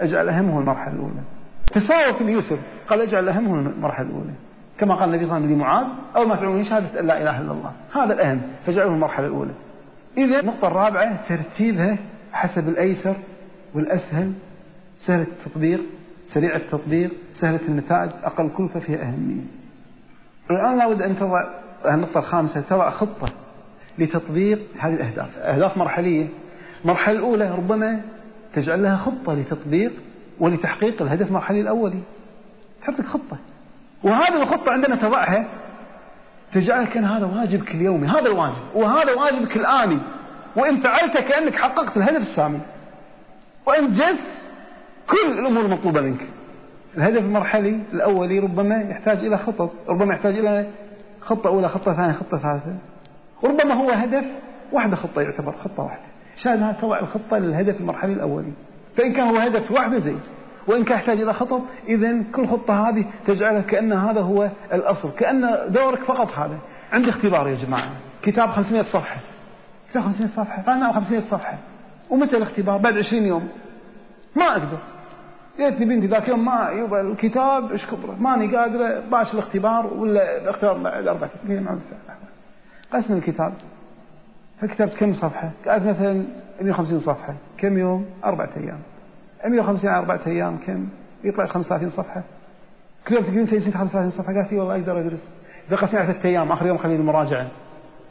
أجعل أهم هو المرحلة الأولى. تساوى في اليسر قال اجعل الأهم هو المرحلة الأولى. كما قال النبي صلى الله عليه وسلم لمعاذ أول ما تعلمون شهادة أن لا إله إلا الله. هذا الأهم فاجعله المرحلة الأولى. إذا النقطة الرابعة ترتيبها حسب الأيسر والأسهل. سهل التطبيق سريع التطبيق سهلة النتائج أقل كلفة فيها أهمية. الآن لابد أن تضع النقطة الخامسة تضع خطة لتطبيق هذه الأهداف. أهداف مرحلية. المرحلة الأولى ربما تجعل لها خطة لتطبيق ولتحقيق الهدف المرحلي الأولي. تحط خطة. وهذه الخطة عندما تضعها. تجعل كان هذا واجبك اليومي هذا الواجب. وهذا واجبك الآني وإن فعلت كأنك حققت الهدف السامي. وأنجزت كل الأمور المطلوبة منك. الهدف المرحلي الأولي ربما يحتاج إلى خطط ربما يحتاج إلى خطة أولى خطة ثانية خطة ثالثة. وربما هو هدف. واحدة خطة يعتبر خطة واحدة. عشان تضع الخطة للهدف المرحلي الأولي. فإن كان هو هدف واحدة زين وإن كان يحتاج إلى خطط إذا كل خطة هذه تجعلها كأن هذا هو الأصل كأن دورك فقط هذا. عندي اختبار يا جماعة كتاب 500 صفحة. كتاب 500 صفحة قال 500 صفحة. ومتى الاختبار؟ بعد 20 يوم. ما أقدر. جيتني بنتي ذاك يوم ما يبقى الكتاب إيش كبره ماني قادره باش الاختبار ولا الاختبار بعد أربع أيام قسم الكتاب. فكتبت كم صفحة؟ قالت مثلا 150 صفحة. كم يوم؟ أربعة أيام. 150 على أربعة أيام كم؟ يطلع 35 صفحة. كل يوم تقدرين تدرسين 35 صفحة. قالت لي والله أقدر أدرس. إذا على ثلاثة أيام آخر يوم خليني المراجعة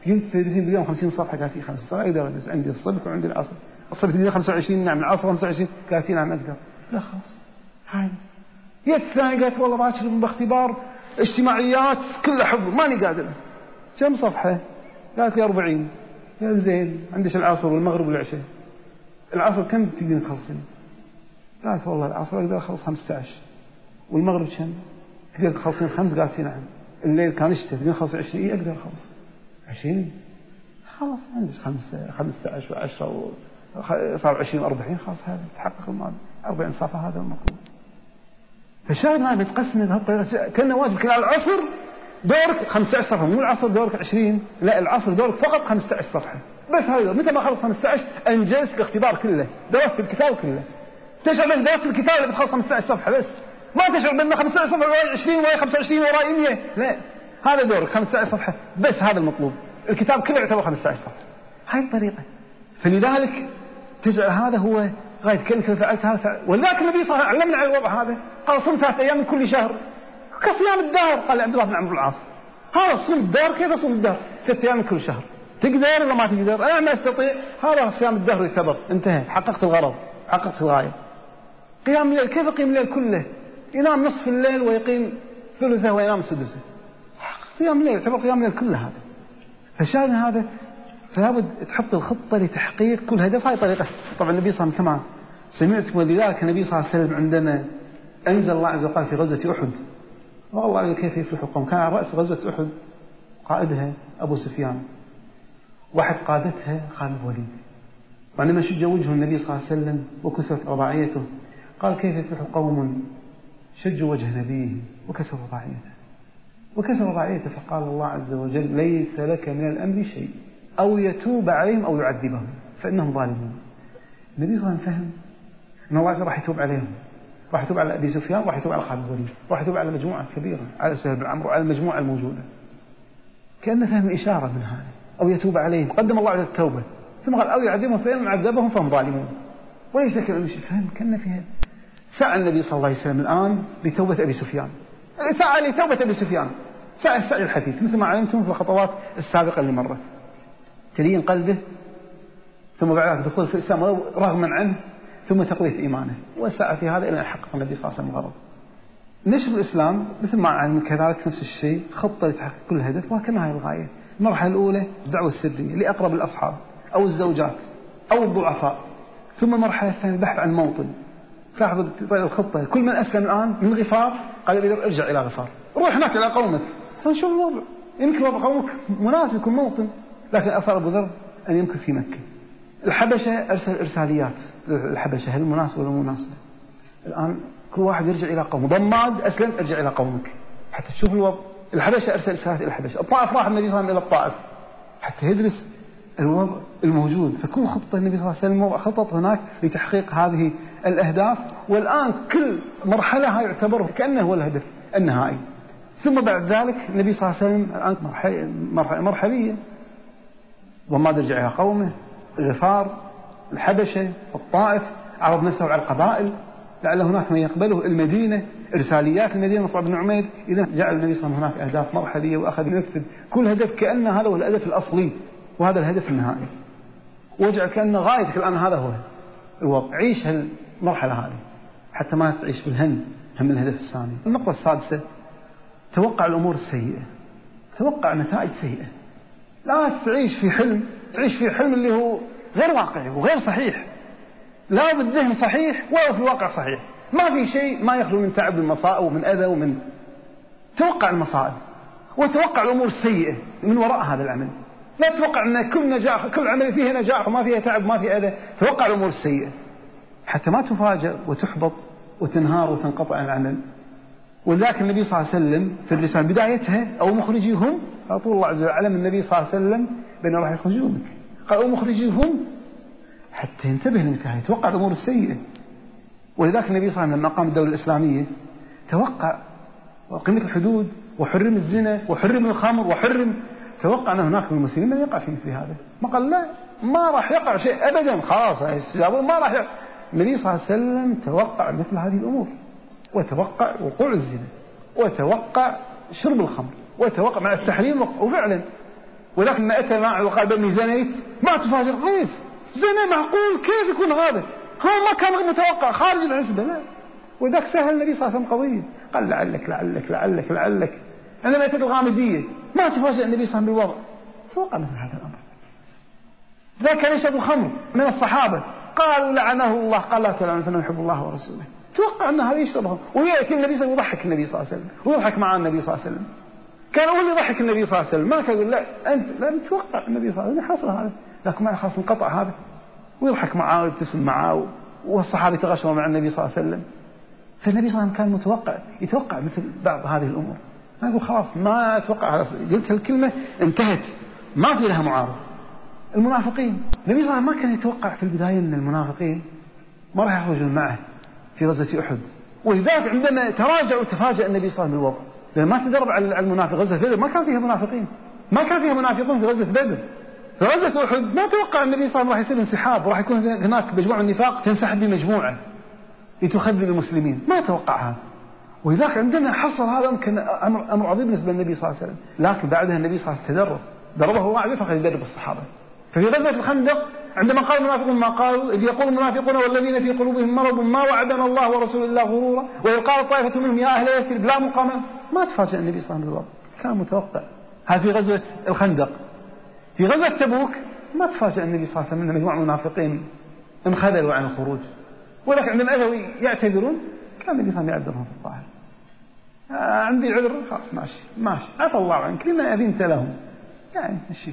تقدرين تدرسين باليوم 50 صفحة. قالت لي 50 أقدر أدرس. عندي الصبح وعندي العصر. الصبح تدرسين 25 نعم العصر 25 قالت لي نعم أقدر. لا خلاص. هاي. جت الثانية قالت والله باكر باختبار. اجتماعيات كلها حب. ماني قادرة كم صفحة؟ قالت لي 40 قال زين عندش العصر والمغرب والعشاء. العصر كم تقدرين تخلصين؟ قالت والله العصر أقدر أخلص 15 والمغرب كم؟ تقدر تخلصين خمس؟ قالت نعم. الليل كان يشتي تقدرين تخلصين 20 إي أقدر أخلص. 20 خلاص عندك 15 و10 صار 20 40 خلاص هذا تحقق المال 40 صفحة هذا المطلوب فالشاهد هذا بتقسم بهالطريقة كأنه واجب كل العصر دورك 15 صفحة. مو العصر دورك 20 لا العصر دورك فقط 15 صفحة. بس هذا متى ما خلص 15 أنجزت الاختبار كله درست الكتاب كله. تشعر بس درست الكتاب اللي بتخلص 15 صفحة بس. ما تشعر بأن 15 صفحة وراي 20 وراي 25 وراي 100 لا هذا دورك 15 صفحة بس هذا المطلوب. الكتاب كله يعتبر 15 صفحة. هاي الطريقة. فلذلك تجعل هذا هو غاية كلمة فعلت هذا. ولذلك النبي صلى الله عليه وسلم علمنا على الوضع هذا. قال صم ثلاثة أيام من كل شهر. كصيام الدهر قال عبد الله بن عمرو العاص. هذا صم الدهر كيف صم الدهر؟ ثلاثة أيام من كل شهر. تقدر ولا ما تقدر؟ أنا ما أستطيع. هذا صيام الدهر يعتبر انتهى. حققت الغرض. حققت الغاية. قيام الليل. كيف يقيم الليل كله؟ ينام نصف الليل ويقيم ثلثه وينام سدسه. قيام الليل. يعتبر قيام الليل كله هذا. فشان هذا فلا بد تحط الخطة لتحقيق كل هدف. هاي طريقة. طبعا النبي صلى الله عليه وسلم كما سمعت ولذلك النبي صلى الله عليه وسلم عندما أنزل الله عز وجل في غزوة أحد. والله كيف يفلح القوم؟ كان على رأس غزوة أحد قائدها أبو سفيان. واحد قادتها خالد الوليد وعندما شج وجه النبي صلى الله عليه وسلم وكسرت رباعيته قال كيف يفلح قوم شجوا وجه نبيه وكسروا رباعيته. وكسر رباعيته فقال الله عز وجل ليس لك من الأمر شيء. أو يتوب عليهم أو يعذبهم فإنهم ظالمون. النبي صلى الله عليه وسلم فهم. أن الله راح يتوب عليهم. راح يتوب على أبي سفيان راح يتوب على خالد الوليد راح يتوب على مجموعة كبيرة على سهل بن عمرو وعلى المجموعة الموجودة. كأنه فهم إشارة من هذا. أو يتوب عليهم. قدم الله على التوبة. ثم قال أو يعذبهم فإن عذبهم فهم ظالمون. وليس كأنه فهم كأنه فيها سعى النبي صلى الله عليه وسلم الآن لتوبة أبي سفيان. سعى لتوبة أبي سفيان. سعى السعي الحثيث مثل ما علمتم في الخطوات السابقة اللي مرت. تلين قلبه ثم بعد ذلك دخول في الإسلام رغما عنه ثم تقوية إيمانه. وسعى في هذا إلى أن يحقق النبي صلى الله عليه وسلم الغرض. نشر الإسلام مثل ما علم كذلك نفس الشيء خطة لتحقيق كل هدف وكما هي الغاية. المرحلة الأولى الدعوة السرية لأقرب الأصحاب أو الزوجات أو الضعفاء. ثم المرحلة الثانية البحث عن موطن. تلاحظ الخطة. كل من أسلم الآن من غفار قال أرجع إلى غفار. روح هناك إلى قومك. فنشوف الوضع؟ يمكن وضع قومك مناسب يكون موطن. لكن أصر أبو ذر أن يمكث في مكة. الحبشة أرسل إرساليات. الحبشة هل مناسبة ولا مناسبة؟ الآن كل واحد يرجع إلى قومه. ضماد أسلم أرجع إلى قومك. حتى تشوف الوضع. الحبشة أرسل إرسالات إلى الحبشة. الطائف راح النبي صلى الله عليه وسلم إلى الطائف. حتى يدرس الوضع الموجود. فكل خطة النبي صلى الله عليه وسلم خطط هناك لتحقيق هذه الأهداف. والآن كل مرحلة يعتبر كأنه هو الهدف النهائي. ثم بعد ذلك النبي صلى الله عليه وسلم الآن مرحلية. وما رجع إلى قومه. الغفار الحبشة الطائف عرض نفسه على القبائل. لعل هناك من يقبله المدينة إرساليات المدينة مصعب بن عمير. إذا جعل النبي صلى الله عليه وسلم هناك أهداف مرحلية وأخذ ينفذ كل هدف كأن هذا هو الهدف الأصلي وهذا الهدف النهائي. واجعل كأن غايتك الآن هذا هو الوضع. عيش هالمرحلة هذه حتى ما تعيش بالهم هم الهدف الثاني. النقطة السادسة توقع الأمور السيئة. توقع نتائج سيئة. لا تعيش في حلم تعيش في حلم اللي هو غير واقعي وغير صحيح. لا بالذهن صحيح ولا في الواقع صحيح. ما في شيء ما يخلو من تعب المصائب ومن أذى ومن توقع المصائب وتوقع الأمور السيئة من وراء هذا العمل. لا تتوقع أن كل نجاح كل عمل فيه نجاح وما فيها تعب وما فيها أذى. توقع الأمور السيئة. حتى ما تفاجأ وتحبط وتنهار وتنقطع عن العمل. ولذلك النبي صلى الله عليه وسلم في الرسالة بدايتها أو مخرجيهم على طول الله عز وجل علم النبي صلى الله عليه وسلم بأنه راح يخرجونك. قال أو مخرجيهم حتى ينتبه للنتائج يتوقع الأمور السيئة. ولذلك النبي صلى الله عليه وسلم لما قام الدولة الإسلامية توقع قيمة الحدود وحرم الزنا وحرم الخمر وحرم توقع أن هناك من المسلمين من يقع في مثل هذا. ما قال لا ما راح يقع شيء أبدا. خلاص ما راح يقع. النبي صلى الله عليه وسلم توقع مثل هذه الأمور. وتوقع وقوع الزنا وتوقع شرب الخمر وتوقع مع التحريم. وفعلا ولكن ما أتى مع وقال بأني زنيت ما تفاجئ كيف زنا معقول كيف يكون هذا هو ما كان متوقع خارج الحسبة لا. وذاك سهل النبي صلى الله عليه وسلم قضية. قال لعلك لعلك لعلك لعلك. عندما أتت الغامدية ما تفاجئ النبي صلى الله عليه وسلم بالوضع. توقع مثل هذا الأمر؟ ذاك كان يشرب الخمر من الصحابة. قالوا لعنه الله قال لا تلعن فإنه يحب الله ورسوله. توقع أن هذا يشربها ويأتي النبي صلى الله عليه وسلم ويضحك النبي صلى الله عليه وسلم. ويضحك مع النبي صلى الله عليه وسلم. كان هو اللي يضحك النبي صلى الله عليه وسلم. ما كان يقول لا أنت لا متوقع النبي صلى الله عليه وسلم حصل هذا. لكن ما خلاص انقطع هذا. ويضحك معاه ويبتسم معاه والصحابة يتغشوا مع النبي صلى الله عليه وسلم. فالنبي صلى الله عليه وسلم كان متوقع يتوقع مثل بعض هذه الأمور. ما يقول خلاص ما أتوقع قلت الكلمة انتهت. ما في لها معارض المنافقين. النبي صلى الله عليه وسلم ما كان يتوقع في البداية أن المنافقين ما راح يخرجون معه في غزوة أحد. ولذلك عندما تراجع وتفاجأ النبي صلى الله عليه وسلم بالوضع لأن ما تدرب على المنافق. غزوة بدر ما كان فيها منافقين. ما كان فيها منافقون في غزوة بدر. غزوة أحد. ما توقع النبي صلى الله عليه وسلم راح يصير انسحاب. وراح يكون هناك مجموعة النفاق تنسحب بمجموعة لتخذل المسلمين. ما توقعها. ولذلك عندما حصل هذا كان أمر أمر عظيم بالنسبة للنبي صلى الله عليه وسلم، لكن بعدها النبي صلى الله عليه وسلم تدرب، دربه عليه فقد يدرب الصحابة. ففي غزوة الخندق عندما قال المنافقون ما قالوا إذ يقول المنافقون والذين في قلوبهم مرض ما وعدنا الله ورسول الله غرورا وإذ قال طائفة منهم يا أهل يثرب لا مقام. ما تفاجأ النبي صلى الله عليه وسلم كان متوقع. هذا في غزوة الخندق. في غزوة تبوك ما تفاجأ النبي صلى الله عليه وسلم أن مجموعة المنافقين. انخذلوا عن الخروج. ولكن عندما أتوا يعتذرون. كان النبي صلى الله عليه وسلم يعذرهم في الظاهر. آه عندي عذر خلاص ماشي. ماشي. عفى الله عنك. لما أذنت لهم. يعني مشي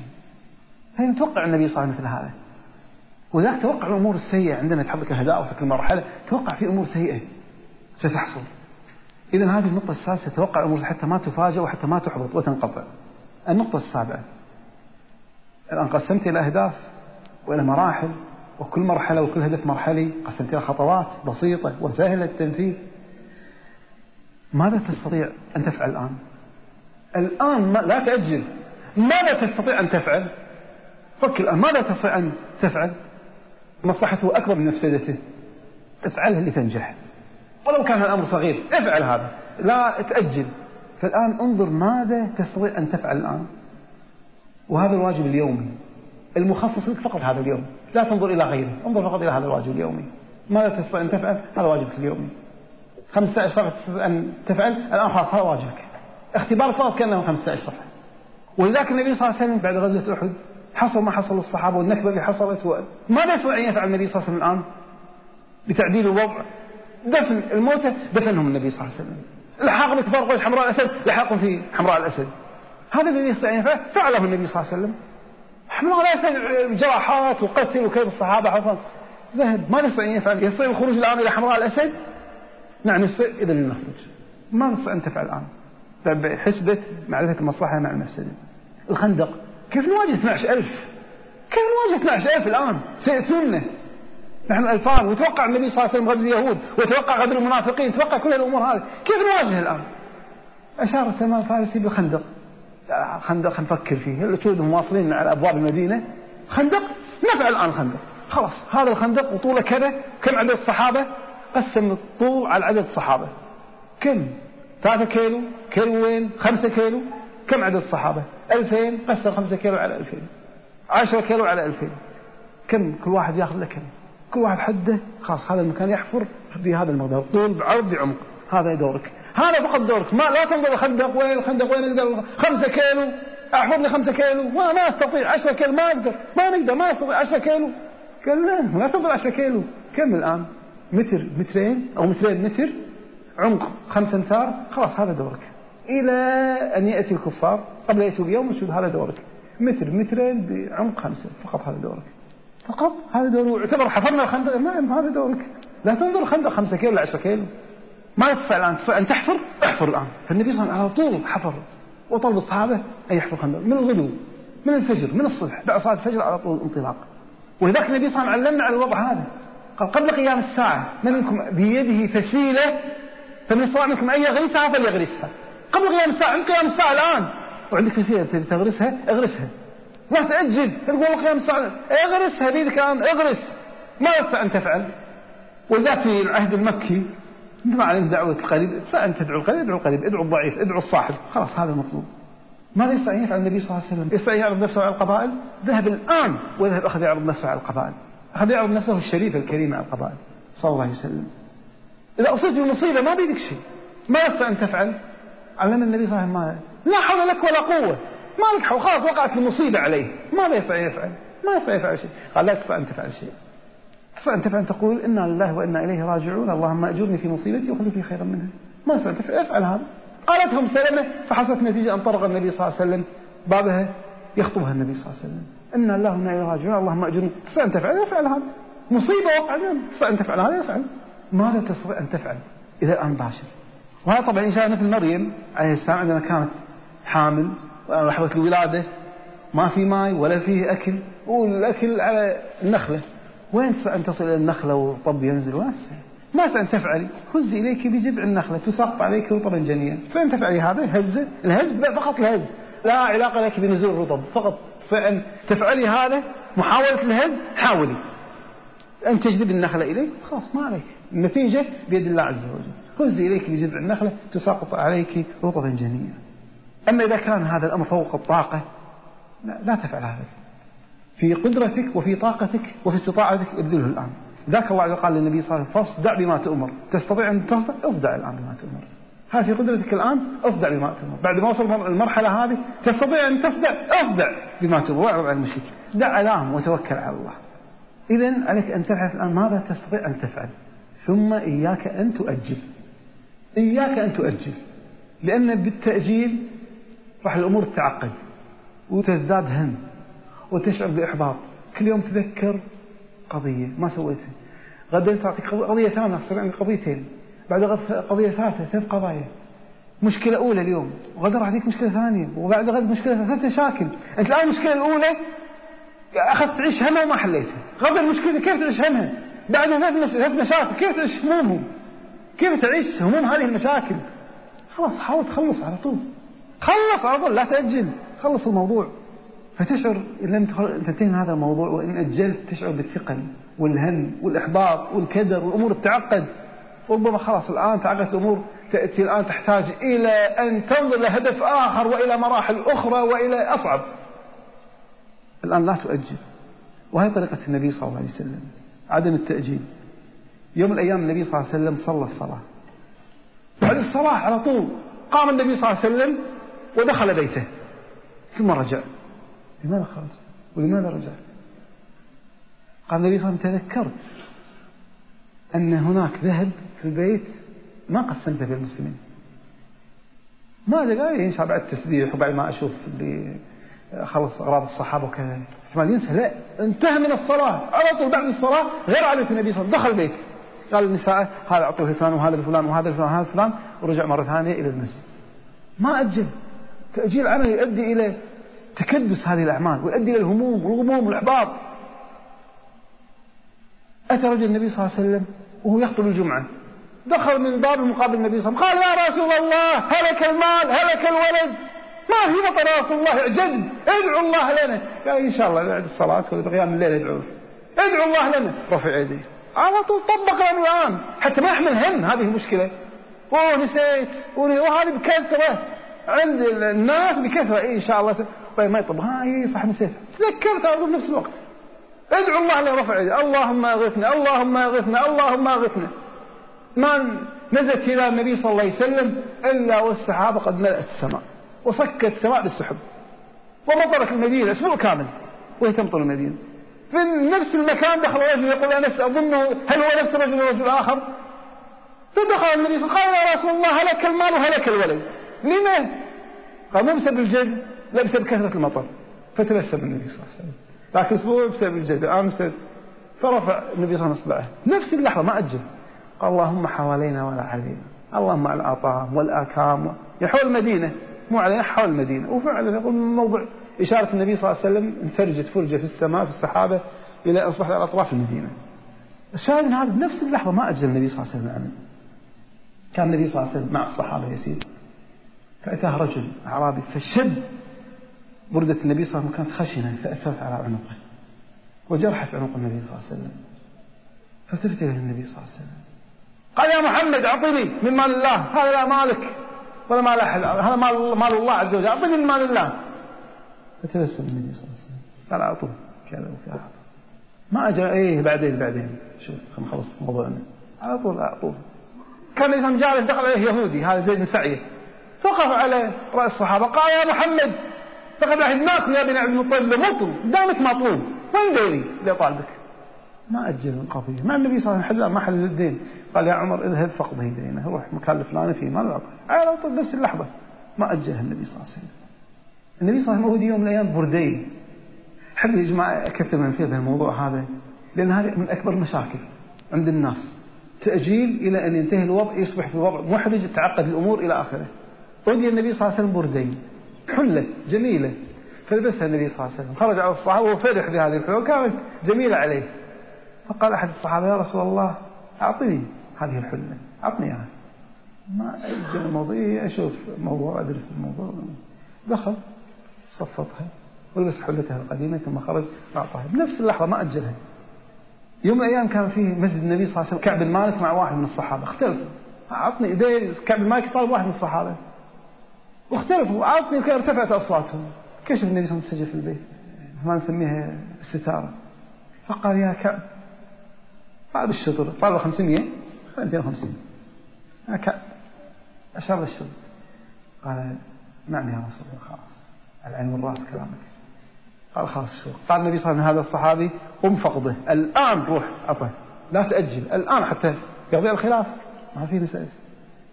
هي متوقع النبي صلى الله عليه وسلم مثل هذا؟ وذاك توقع الأمور السيئة. عندما تحط لك الهداء وصلت المرحلة توقع في أمور سيئة ستحصل. إذا هذه النقطة السادسة. توقع الأمور حتى ما تفاجأ وحتى ما تحبط وتنقطع. النقطة السابعة. الآن قسمت إلى أهداف وإلى مراحل وكل مرحلة وكل هدف مرحلي قسمت إلى خطوات بسيطة وسهلة التنفيذ. ماذا تستطيع أن تفعل الآن؟ الآن ما لا تأجل. ماذا تستطيع أن تفعل؟ فكر الآن. ماذا تستطيع أن تفعل؟ مصلحته أكبر من مفسدته افعلها لتنجح. ولو كان الأمر صغير افعل هذا. لا تأجل. فالآن انظر ماذا تستطيع أن تفعل الآن. وهذا الواجب اليومي. المخصص لك فقط هذا اليوم. لا تنظر إلى غيره. انظر فقط إلى هذا الواجب اليومي. ماذا تستطيع أن تفعل؟ هذا واجبك اليومي. خمسة صفحة أن تفعل الآن خلاص هذا واجبك. اختبار فقط كأنه خمسة صفحة. ولذلك النبي صلى الله عليه وسلم بعد غزوة أحد حصل ما حصل للصحابة والنكبة اللي حصلت ماذا يستطيع أن يفعل النبي صلى الله عليه وسلم الآن؟ بتعديل الوضع. دفن الموتى دفنهم النبي صلى الله عليه وسلم. الحاق بكفار قريش حمراء الأسد لحقهم في حمراء الأسد. هذا الذي فعله النبي صلى الله عليه وسلم. حمراء الأسد جراحات وقتل وكيف الصحابة حصل ذهب ما يستطيع أن يفعل يستطيع الخروج الآن إلى حمراء الأسد؟ نعم يستطيع إذا نخرج ما نستطيع أن تفعل الآن؟ حسبة معرفة المصلحة مع المفسدة الخندق. كيف نواجه 12000 كيف نواجه 12000 الآن؟ سيأتوننا. نحن ألفان. وتوقع النبي صلى الله عليه وسلم اليهود. وتوقع غدر المنافقين. توقع كل الأمور هذه. كيف نواجه الآن؟ أشار سلمان الفارسي بالخندق خندق نفكر فيه. الأسود واصلين على أبواب المدينة. خندق؟ نفعل الآن خندق. خلاص هذا الخندق وطوله كذا. كم عدد الصحابة؟ قسم الطول على عدد الصحابة. كم؟ ثلاثة كيلو. كيلوين خمسة كيلو. كم عدد الصحابة؟ ألفين. قسم خمسة كيلو على ألفين. عشرة كيلو على ألفين. كم؟ كل واحد ياخذ له كم؟ كل واحد حده. خلاص هذا المكان يحفر في هذا المقدار طول بعرض بعمق. هذا دورك. هذا فقط دورك ما لا تنظر الخندق وين الخندق؟ وين نقدر خمسة كيلو. احفر لي خمسة كيلو. ما ما أستطيع. 10 كيلو ما أقدر. ما نقدر ما أستطيع. 10 كيلو. قال لا ما تنظر 10 كيلو. كم الآن؟ متر مترين أو مترين متر. عمق خمسة امتار خلاص هذا دورك. إلى أن يأتي الكفار. قبل ياتوا بيوم وشوف هذا دورك. متر مترين بعمق خمسة فقط هذا دورك. فقط؟ هذا دورك. يعتبر حفرنا الخندق؟ نعم هذا دورك. لا تنظر الخندق خمسة كيلو ولا 10 كيلو. ما تستطيع الآن أن تحفر؟ احفر الآن. فالنبي صلى الله عليه وسلم على طول حفر. وطلب الصحابة أن يحفروا خندق من الغدو من الفجر من الصبح بعد صلاة الفجر على طول الانطلاق ولذلك النبي صلى الله عليه وسلم علمنا على الوضع هذا. قال قبل قيام الساعة من منكم بيده فسيلة فمن استطاع منكم أن يغرسها فليغرسها. قبل قيام الساعة عند قيام الساعة الآن. وعندك فسيلة تغرسها؟ اغرسها. لا تأجل. تقول قيام الساعة اغرسها بيدك الآن اغرس. ما يستطيع أن تفعل. ولذلك في العهد المكي ما عليك دعوة القريب فأنت تدعو القريب ادعو القريب ادعو الضعيف ادعو الصاحب. خلاص هذا المطلوب. ماذا يستطيع يفعل النبي صلى الله عليه وسلم. يستطيع يعرض نفسه على القبائل. ذهب الآن وذهب أخذ يعرض نفسه على القبائل. أخذ يعرض نفسه الشريف الكريم على القبائل. صلى الله عليه وسلم. إذا أصبت بمصيبة ما بيدك شيء. ما يستطيع أن تفعل. علمنا النبي صلى الله عليه وسلم لا حول لك ولا قوة. ما لك حول. خلاص وقعت المصيبة عليه. ماذا يستطيع يفعل. ما يستطيع يفعل شيء. قال لا تستطيع أن تفعل شيء. فأنت فأن تقول إنا لله وإنا إليه راجعون اللهم أجرني في مصيبتي وخلي في خيرا منها. ما سألت افعل هذا. قالتهم سلمة فحصلت نتيجة أن طرق النبي صلى الله عليه وسلم بابها يخطبها النبي صلى الله عليه وسلم. إنا لله وإنا إليه راجعون اللهم أجرني. فأن تفعل افعل هذا. مصيبة وقعت فأن تفعل هذا افعل. ماذا تستطيع أن تفعل إذا الآن باشر؟ وهذا طبعا إشارة مثل مريم عليه السلام عندما كانت حامل لحظة الولادة ما في ماء ولا فيه أكل والأكل على النخلة. وين أن تصل إلى النخلة والطب ينزل؟ وين ما أن تفعلي. هزي إليك بجذع النخلة تسقط عليك رطبا جنيا فإن تفعلي هذا الهز الهز فقط الهز. لا علاقة لك بنزول الرطب فقط. فإن تفعلي هذا محاولة الهز حاولي. أن تجذب النخلة إليك خلاص ما عليك. النتيجة بيد الله عز وجل. هزي إليك بجذع النخلة تساقط عليك رطبا جنيا أما إذا كان هذا الأمر فوق الطاقة لا, لا تفعل هذا. في قدرتك وفي طاقتك وفي استطاعتك ابذله الآن. ذاك الله قال للنبي صلى الله عليه وسلم فاصدع بما تؤمر. تستطيع أن تصدع اصدع الآن بما تؤمر. هذا في قدرتك الآن؟ اصدع بما تؤمر. بعد ما وصل المرحلة هذه تستطيع أن تصدع؟ اصدع بما تؤمر. واعرض عن المشرك دع علام وتوكل على الله. إذا عليك أن تبحث الآن ماذا تستطيع أن تفعل؟ ثم إياك أن تؤجل. إياك أن تؤجل. لأن بالتأجيل راح الأمور تتعقد وتزداد هم. وتشعر بإحباط. كل يوم تذكر قضية ما سويتها. غدا تعطيك قضية ثانية تصير عندك قضيتين. بعد غد قضية ثالثة ثلاث قضايا. مشكلة أولى اليوم. وغدا راح تجيك مشكلة ثانية. وبعد غد مشكلة ثلاث مشاكل أنت الآن المشكلة الأولى أخذت تعيش همها وما حليتها. غدا المشكلة كيف تعيش همها؟ بعد ثلاث مشاكل كيف تعيش همومهم؟ كيف تعيش هموم هذه المشاكل؟ خلاص حاول تخلص على طول. خلص على طول. لا تأجل. خلص الموضوع. فتشعر إن لم تنتهي من هذا الموضوع وإن أجلت تشعر بالثقل والهم والإحباط والكدر والأمور تتعقد ربما خلاص الآن تعقدت الأمور تأتي الآن تحتاج إلى أن تنظر لهدف آخر وإلى مراحل أخرى وإلى أصعب. الآن لا تؤجل. وهي طريقة النبي صلى الله عليه وسلم عدم التأجيل. يوم من الأيام النبي صلى الله عليه وسلم صلى الصلاة. بعد الصلاة على طول قام النبي صلى الله عليه وسلم ودخل بيته. ثم رجع. لماذا خرج ولماذا رجع قال النبي صلى الله عليه وسلم تذكرت أن هناك ذهب في البيت ما قسمته في المسلمين ما قال شاء بعد التسبيح وبعد ما أشوف خلص أغراض الصحابة وكذا. احتمال ينسى لا انتهى من الصلاة على طول بعد الصلاة غير عادة النبي صلى الله عليه وسلم دخل البيت. قال النساء هذا أعطوه لفلان وهذا لفلان وهذا لفلان وهذا لفلان ورجع مرة ثانية إلى المسجد. ما أجل تأجيل عمل يؤدي إلى تكدس هذه الأعمال ويؤدي إلى الهموم والغموم والإحباط أتى رجل النبي صلى الله عليه وسلم وهو يخطب الجمعة. دخل من باب المقابل النبي صلى الله عليه وسلم. قال يا رسول الله هلك المال هلك الولد. ما في مطر يا رسول الله؟ اعجل ادعو الله لنا. قال إن شاء الله بعد الصلاة ولا بقيام الليل ادعو ادعو الله لنا. رفع يديه. على طول طبق الان حتى ما يحمل هم. هذه المشكلة أوه نسيت. وهذه بكثرة. عند الناس بكثرة. إيه إن شاء الله طيب ما يطبق ها إيه صح نسيت. تذكرت أظن نفس الوقت. ادعو الله لرفع يدي اللهم أغثنا اللهم أغثنا اللهم أغثنا. ما نزلت إلى النبي صلى الله عليه وسلم إلا والسحابة قد ملأت السماء وصكت السماء بالسحب ومطرت المدينة أسبوع كامل وهي تمطر المدينة. في نفس المكان دخل رجل يقول أنا أظنه هل هو نفس الرجل رجل آخر؟ فدخل النبي صلى الله عليه وسلم قال يا رسول الله هلك المال وهلك الولد. لما؟ قال مو بسبب الجد. لا بسبب كثرة المطر. فتبسم النبي صلى الله عليه وسلم. ذاك الأسبوع بسبب الجد الآن فرفع النبي صلى الله عليه وسلم. إصبعه نفس اللحظة ما أجل. قال اللهم حوالينا ولا علينا. اللهم على الأطعام والآكام يحول المدينة. مو علينا حول المدينة. وفعلا يقول موضع إشارة النبي صلى الله عليه وسلم انفرجت فرجة في السماء في السحابة إلى أصبحت على أطراف المدينة. الشاهد هذا بنفس اللحظة ما أجل النبي صلى الله عليه وسلم. كان النبي صلى الله عليه وسلم مع الصحابة يسير. فأتاه رجل أعرابي فشد. بردة النبي صلى الله عليه وسلم كانت خشنة فأثرت على عنقه وجرحت عنق النبي صلى الله عليه وسلم فالتفت إلى النبي صلى الله عليه وسلم. قال يا محمد أعطني من مال الله هذا لا مالك ولا مال أحد هذا مال مال الله عز وجل أعطني من مال الله. فتبسم النبي صلى الله عليه وسلم قال أعطوه كذا وكذا ما أجل إيه بعدين بعدين. شوف خلينا نخلص موضوعنا. على طول أعطوه كان الإنسان جالس دخل عليه يهودي هذا زيد بن سعيه فقف على رأس الصحابة قال يا محمد فقد عهدناكم يا بني عبد المطلب مطلب دامك مطلوب وين ديري اللي طالبك. ما أجل القضية مع النبي صلى الله عليه وسلم ما حل الدين. قال يا عمر اذهب فاقضه دينه روح مكان الفلاني فيه ما له على طول نفس اللحظة. ما أجلها النبي صلى الله عليه وسلم. النبي صلى الله عليه وسلم يوم من الأيام بردين حب يا جماعة أكثر من في هذا الموضوع هذا؟ لأن هذا من أكبر المشاكل عند الناس. تأجيل إلى أن ينتهي الوضع يصبح في وضع محرج تعقد الأمور إلى آخره. أهدي النبي صلى الله عليه وسلم بردين حلة جميلة. فلبسها النبي صلى الله عليه وسلم. خرج على الصحابة وفرح بهذه الحلة وكانت جميلة عليه. فقال أحد الصحابة يا رسول الله أعطني هذه الحلة أعطني إياها ما أجل الموضوع أشوف موضوع أدرس الموضوع. دخل صفطها ولبس حلتها القديمة ثم خرج أعطاها. بنفس اللحظة ما أجلها. يوم من الأيام كان فيه مسجد النبي صلى الله عليه وسلم كعب المالك مع واحد من الصحابة. اختلفوا أعطني إيدي كعب المالك طالب واحد من الصحابة. واختلفوا. وكان ارتفعت أصواتهم. كشف النبي صلى الله عليه وسلم في البيت؟ ما نسميها الستارة فقال يا كعب طالب الشطر طالب 500 250 يا كعب أشار للشطر. قال نعم يا رسول الله خلاص. العين والرأس كلامك. قال خلاص شو قال النبي صلى الله عليه وسلم هذا الصحابي قم فقده. الآن روح أعطه لا تأجل. الآن حتى يقضي الخلاف. ما في مسألة.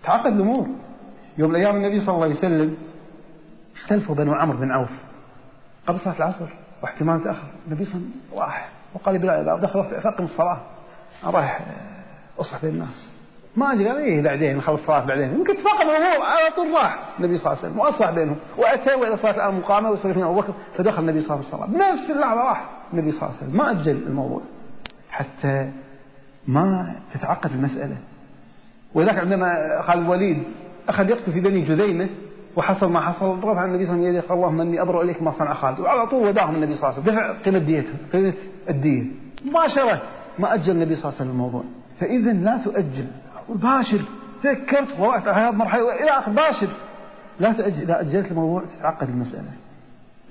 تعقد الأمور. يوم من الأيام النبي صلى الله عليه وسلم اختلفوا بنو عمرو بن عوف. قبل صلاة العصر واحتمال تأخر. النبي صلى الله عليه وسلم راح وقال بلال دخل فأقم الصلاة أنا رايح أصلح بين الناس. ما قال إيه بعدين نخلص الصلاة بعدين. يمكن تفاقم الأمور على طول راح النبي صلى الله عليه وسلم واصلح بينهم. وأتى وإلى صلاة الان مقامه وصلى فيها أبو بكر فدخل النبي صلى الله عليه وسلم. نفس اللحظة راح النبي صلى الله عليه وسلم. ما أجل الموضوع حتى ما تتعقد المسألة. ولذلك عندما قال الوليد أخذ يقتل في بني جذيمه وحصل ما حصل. رفع النبي صلى الله عليه وسلم يده اللهم إني أبرأ إليك ما صنع خالد. وعلى طول وداهم النبي صلى الله عليه وسلم. دفع قيمه ديته قيمه الديه مباشرة ما أجل النبي صلى الله عليه وسلم الموضوع. فاذا لا تؤجل. باشر فكرت ووقعت على هذه المرحلة إلى آخر باشر. لا تأجل إذا أجلت الموضوع تتعقد المسألة.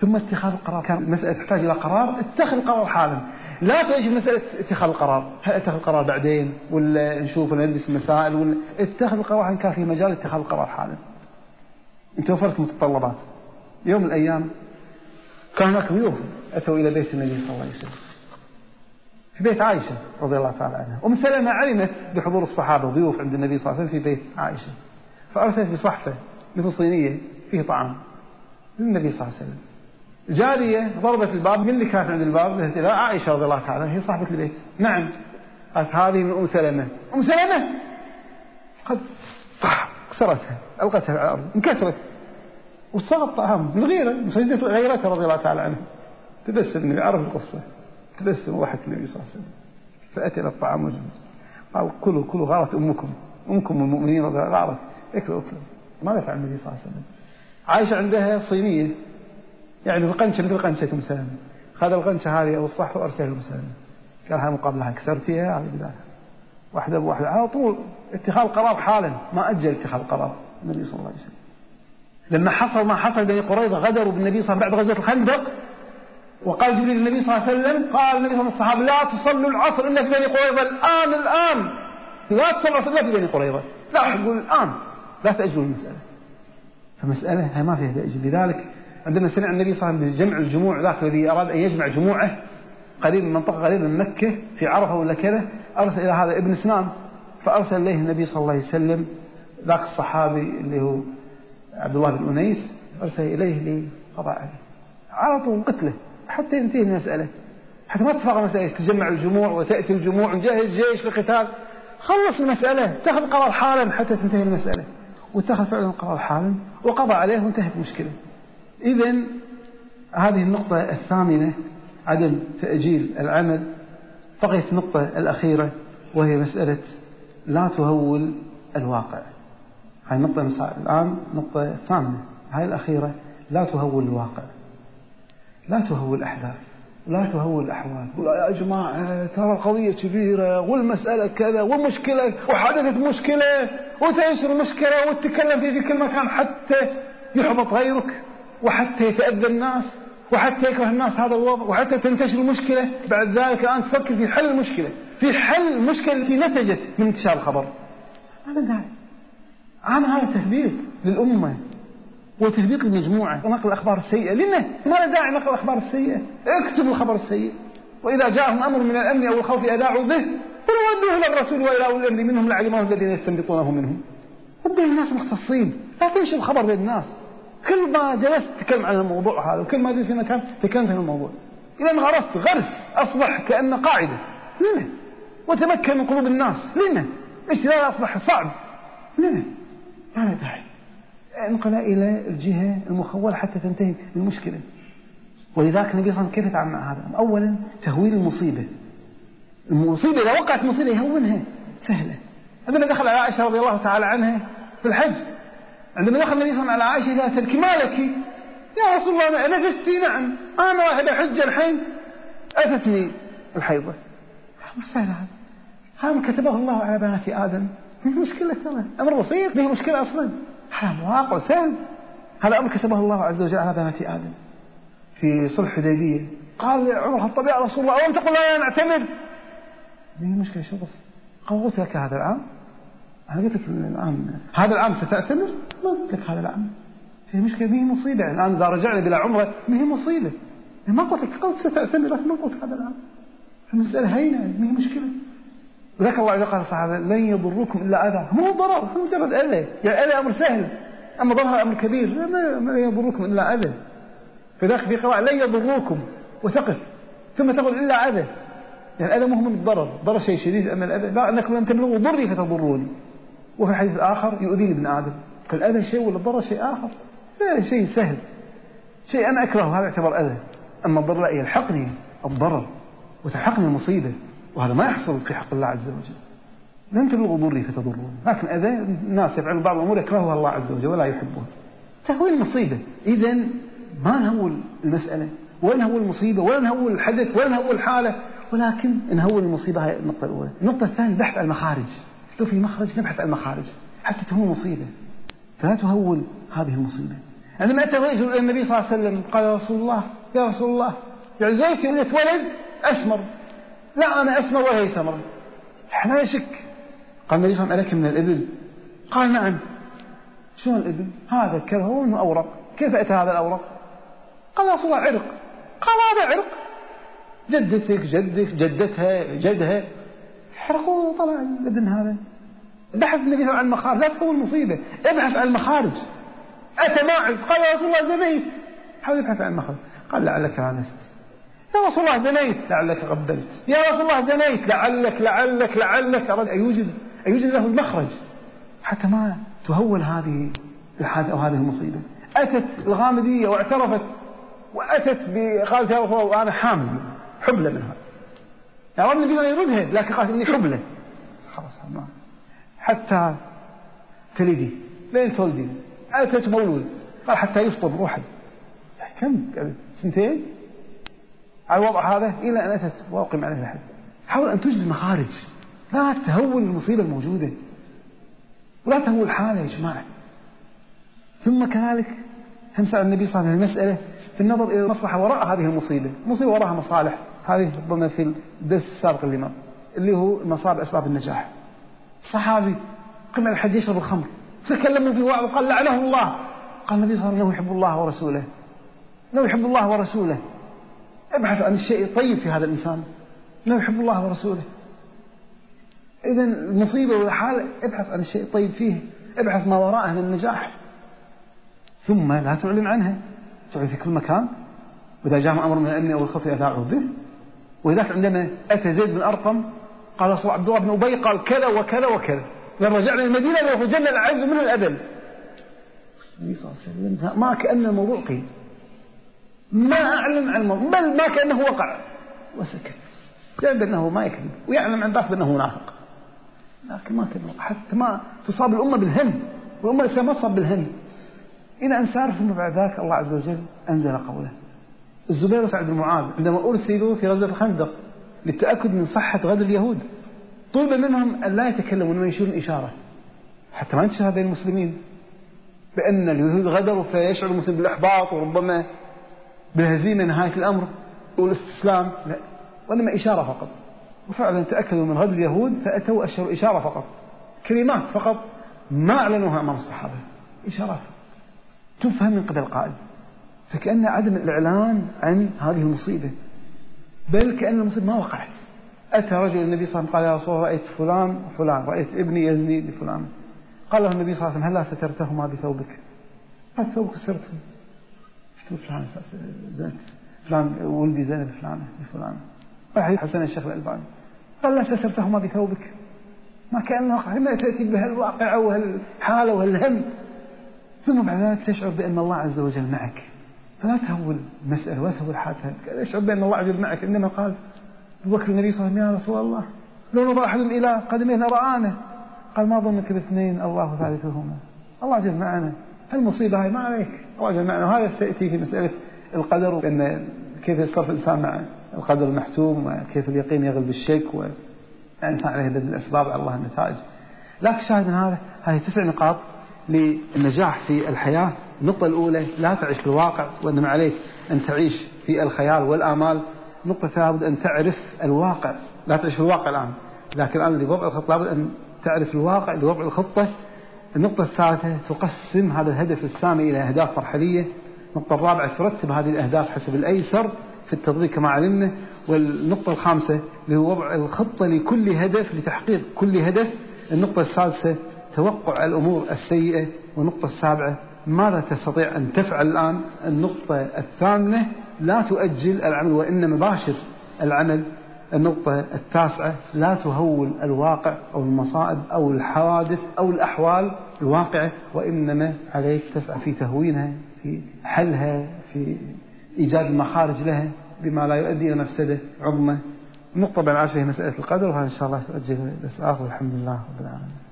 ثم اتخاذ القرار. كان المسألة تحتاج إلى قرار اتخذ القرار حالا. لا تأجل مسألة اتخاذ القرار. هل اتخذ القرار بعدين ولا نشوف ولا ندرس المسائل ولا اتخذ القرار إن كان في مجال اتخاذ القرار حالا. انت وفرت المتطلبات. يوم من الأيام كان هناك ضيوف أتوا إلى بيت النبي صلى الله عليه وسلم. في بيت عائشة رضي الله تعالى عنها. أم سلمة علمت بحضور الصحابة ضيوف عند النبي صلى الله عليه وسلم في بيت عائشة. فأرسلت بصحفة مثل صينية فيه طعام. للنبي صلى الله عليه وسلم. جارية ضربت الباب من اللي كانت عند الباب؟ عائشة رضي الله تعالى هي صاحبة البيت. نعم. قالت هذه من أم سلمة. أم سلمة! قد كسرتها ألقتها على الأرض انكسرت. وصار الطعام من غيرة من سجدة غيرتها رضي الله تعالى عنها. تبسم النبي عرف القصة. تبسم واحد النبي صلى الله عليه وسلم. فأتى إلى الطعام وجد. قال كلوا كلوا غارت أمكم. أمكم المؤمنين غارت. اكلوا اكلوا. ماذا فعل النبي صلى الله عليه وسلم؟ عائشة عندها صينية. يعني القنشة مثل قنشة أم سلمة خذ القنشة هذه أو الصح وأرسلها لأم سلمة قال هاي مقابلها كسرتيها هذه بداية واحدة بواحدة. على طول اتخاذ قرار حالا. ما أجل اتخاذ قرار النبي صلى الله عليه وسلم. لما حصل ما حصل بني قريظة غدروا بالنبي صلى الله عليه وسلم بعد غزوة الخندق. وقال جبريل للنبي صلى الله عليه وسلم قال النبي صلى الله عليه وسلم لا تصلوا العصر إلا في بني قريظة الآن الآن. لا تصلوا العصر إلا في بني قريظة. لا يقول الآن. لا تأجلوا المسألة. فمسألة ما فيها تأجيل لذلك عندما سمع النبي صلى الله عليه وسلم بجمع الجموع ذاك الذي أراد أن يجمع جموعه قريب من منطقة قريبة من مكة في عرفة ولا كذا أرسل إلى هذا ابن سنان فأرسل إليه النبي صلى الله عليه وسلم ذاك الصحابي اللي هو عبد الله بن أنيس أرسل إليه لقضاء عليه. على طول قتله حتى ينتهي المسألة. حتى ما تفرغ مسألة تجمع الجموع وتأتي الجموع ونجهز جيش للقتال خلص المسألة اتخذ قرار حالا حتى تنتهي المسألة. واتخذ فعلا قرار حالا وقضى عليه وانتهت المشكلة إذا هذه النقطة الثامنة عدم تأجيل العمل بقيت النقطة الأخيرة وهي مسألة لا تهول الواقع. هاي النقطة الآن نقطة الثامنة هاي الأخيرة لا تهول الواقع. لا تهول الأحداث لا تهول الأحوال تقول يا جماعة ترى القضية كبيرة والمسألة كذا والمشكلة وحدثت مشكلة وتنشر المشكلة وتتكلم في كل مكان حتى يحبط غيرك. وحتى يتأذى الناس وحتى يكره الناس هذا الوضع وحتى تنتشر المشكلة. بعد ذلك أنت تفكر في حل المشكلة في حل المشكلة التي نتجت من انتشار الخبر. هذا داعي أنا هذا تثبيت للأمة وتثبيت المجموعة ونقل الأخبار السيئة. لأنه ما له داعي نقل الأخبار السيئة. اكتبوا الخبر السيء. وإذا جاءهم أمر من الأمن أو الخوف أذاعوا به قلوا ودوه إلى الرسول وإلى أولي الأمر منهم لعلمه الذين يستنبطونه منهم. ودوه الناس مختصين. لا تنشر الخبر بين الناس. كل ما جلست تتكلم عن الموضوع هذا وكل ما جلست في مكان تكلمت عن الموضوع. إذا غرست غرس أصبح كأنه قاعدة. لما وتمكن من قلوب الناس. لما الاشتغال أصبح صعب. لا ما له داعي انقل إلى الجهة المخولة حتى تنتهي المشكلة. ولذلك النبي صلى الله عليه وسلم كيف يتعامل مع هذا؟ أولا تهويل المصيبة. المصيبة إذا وقعت مصيبة يهونها. سهلة. عندما دخل على عائشة رضي الله تعالى عنها في الحج عندما دخل النبي صلى الله عليه وسلم على عائشة قالت لك ما لك؟ يا رسول الله نفستي نعم. أنا واحد أحج الحين. أتتني الحيضة. أمر سهل هذا. هذا كتبه الله على بنات آدم. ما مشكلة ترى؟ أمر بسيط ما مشكلة أصلا. هذا واقع سهل هذا أمر كتبه الله عز وجل على بنات آدم. في صلح حديبية. قال عمر الخطاب يا رسول الله؟ أولم تقل لا نعتمر؟ ما هي المشكلة شو بس؟ قلت لك هذا العام. أنا قلت لك العام هذا العام ستعتمر ما قلت لك هذا العام هي مشكلة هي مصيبة. الآن إذا رجعنا بلا عمرة ما هي مصيبة. ما قلت لك قلت ستعتمر لكن ما قلت هذا العام المسألة هينة ما هي مشكلة. ولك الله عز وجل الصحابة لن يضركم إلا أذى. مو ضرر هو مجرد أذى. يعني أذى أمر سهل أما ضرر أمر كبير ما لن يضركم إلا أذى. فذاك في قراءة لن يضروكم. وتقف. ثم تقول إلا أذى. يعني الأذى مو من الضرر. ضرر شيء شديد أما الأذى لا أنكم لن تبلغوا ضري فتضروني. وفي الحديث الآخر يؤذيني ابن آدم. فالأذى شيء ولا الضرر شيء آخر؟ لا شيء سهل. شيء أنا أكرهه هذا يعتبر أذى. أما الضرر لا يلحقني الضرر وتلحقني المصيبة وهذا ما يحصل في حق الله عز وجل. لن تبلغوا ضري فتضرون. لكن أذى الناس يفعلون بعض الأمور يكرهها الله عز وجل ولا يحبها تهويل المصيبة. إذا ما نهول المسألة ولا نهول المصيبة ولا نهول الحدث ولا نهول الحالة ولكن نهول المصيبة هاي النقطة الأولى. النقطة الثانية البحث عن المخارج. لو في مخرج نبحث عن المخارج حتى تهون مصيبة. فلا تهول هذه المصيبة. عندما أتى رجل إلى النبي صلى الله عليه وسلم قال يا رسول الله يا رسول الله يعني زوجتي ولدت ولد أسمر. لا أنا أسمر وهي سمرة. لا يشك قال النبي صلى الله عليه وسلم من الإبل؟ قال نعم. شلون الإبل؟ هذا كرهون وأورق كيف أتى هذا الأورق قال يا رسول الله عرق. قال هذا عرق. جدتك جدك جدتها جدها. حرقوا طلع الابن هذا. بحث النبي عن المخارج لا تكون مصيبة. ابحث عن المخارج. أتى ماعز قال يا رسول الله زنيت. حاول يبحث عن المخارج. قال لعلك آنست يا رسول الله زنيت. لعلك قبلت يا رسول الله زنيت. لعلك لعلك لعلك. أراد أن يوجد أن يوجد له المخرج. حتى ما تهول هذه الحادثة أو هذه المصيبة. أتت الغامدية واعترفت. وأتت قالت يا رسول الله أنا حامل. حبلى منها. يا رب النبي يردها. لكن قالت إني حبلى خلاص ما حتى تلدي لين تولدي أتت مولود قال حتى يفطر روحي كم؟ سنتين؟ على الوضع هذا إلى أن أتت وأقيم عليه الحد حاول أن توجد مخارج. لا تهول المصيبة الموجودة. ولا تهول الحالة يا جماعة. ثم كذلك هم سأل النبي صلى الله عليه وسلم المسألة في النظر إلى المصلحة وراء هذه المصيبة. المصيبة وراءها مصالح. هذه ربما في الدرس السابق اللي اللي هو المصاب أسباب النجاح. الصحابي قم على الحد يشرب الخمر. تكلموا في وعظ وقال لعنه الله. قال النبي صلى الله عليه وسلم يحب الله ورسوله. انه يحب الله ورسوله. أبحث عن الشيء الطيب في هذا الإنسان. انه يحب الله ورسوله. إذا المصيبة والحال أبحث عن الشيء الطيب فيه. أبحث ما وراءه من النجاح. ثم لا تعلن عنها تعلن في كل مكان. وإذا جاء أمر من الأمن أو الخفي أذاعوا به. ولذلك عندما أتى زيد بن أرقم قال رسول عبد الله بن أبي قال كذا وكذا وكذا. لما رجعنا المدينة لأخرجنا العز من الأبل النبي صلى الله عليه وسلم ما كأن الموضوع قيل ما أعلم عن الموضوع. بل ما كأنه وقع. وسكت. يعلم بأنه ما يكذب. ويعلم عن ذاك بأنه منافق لكن ما كان حتى ما تصاب الأمة بالهم. والأمة الإسلامية ما تصاب بالهم. إلى أن صار ثم بعد ذاك الله عز وجل أنزل قوله. الزبير وسعد بن معاذ عندما أرسلوا في غزوة الخندق. للتأكد من صحة غدر اليهود. طلب منهم أن لا يتكلموا وإنما يشيرون إشارة. حتى ما ينتشر بين المسلمين. بأن اليهود غدروا فيشعر المسلم بالإحباط وربما بالهزيمة نهاية الأمر والاستسلام. لا. وإنما إشارة فقط. وفعلا تأكدوا من غدر اليهود فأتوا أشروا إشارة فقط. كلمات فقط ما أعلنوها أمام الصحابة. إشارات. تفهم من قبل القائد فكأن عدم الإعلان عن هذه المصيبة. بل كأن المصيبة ما وقعت أتى رجل النبي صلى الله عليه وسلم قال يا رسول الله رأيت فلان وفلان رأيت ابني يزني بفلان قال له النبي صلى الله عليه وسلم هلا سترتهما بثوبك؟ قال ثوبك سترته شفت فلان زين فلان ولدي زينب فلانة بفلانة حديث حسن الشيخ الألباني. قال لا سترتهما بثوبك. ما كأنه تأتي بهالواقع وهالحالة وهالهم. ثم بعد ذلك تشعر بأن الله عز وجل معك. فلا تهول المسألة ولا تهول حالتها اشعر بأن الله عز وجل معك؟ إنما قال أبو بكر النبي صلى الله عليه وسلم يا رسول الله لو نظر أحد إلى قدميه لرآنا قال ما ظنك باثنين الله ثالثهما. الله عز وجل معنا. المصيبة هاي ما عليك. الله عز وجل معنا. وهذا سيأتي في مسألة القدر وأن كيف يتصرف الإنسان مع القدر المحتوم وكيف اليقين يغلب الشك والإنسان عليه بذل الأسباب على الله النتائج. لكن شاهد من هذا. هذه تسع نقاط. للنجاح في الحياة. النقطة الأولى لا تعيش في الواقع وإنما عليك أن تعيش في الخيال والآمال. النقطة الثانية لابد أن تعرف الواقع. لا تعيش في الواقع الآن لكن الآن لوضع الخطة لابد أن تعرف الواقع لوضع الخطة. النقطة الثالثة تقسم هذا الهدف السامي إلى أهداف مرحلية. النقطة الرابعة ترتب هذه الأهداف حسب الأيسر في التطبيق كما علمنا. والنقطة الخامسة اللي هو وضع الخطة لكل هدف لتحقيق كل هدف. النقطة السادسة توقع الأمور السيئة والنقطة السابعة ماذا تستطيع أن تفعل الآن؟ النقطة الثامنة لا تؤجل العمل وإنما باشر العمل. النقطة التاسعة لا تهول الواقع أو المصائب أو الحوادث أو الأحوال الواقعة وإنما عليك تسعى في تهوينها في حلها في إيجاد المخارج لها بما لا يؤدي إلى مفسدة عظمى. النقطة بعد هي مسألة القدر وهذا إن شاء الله سأجل بس آخر الحمد لله رب العالمين.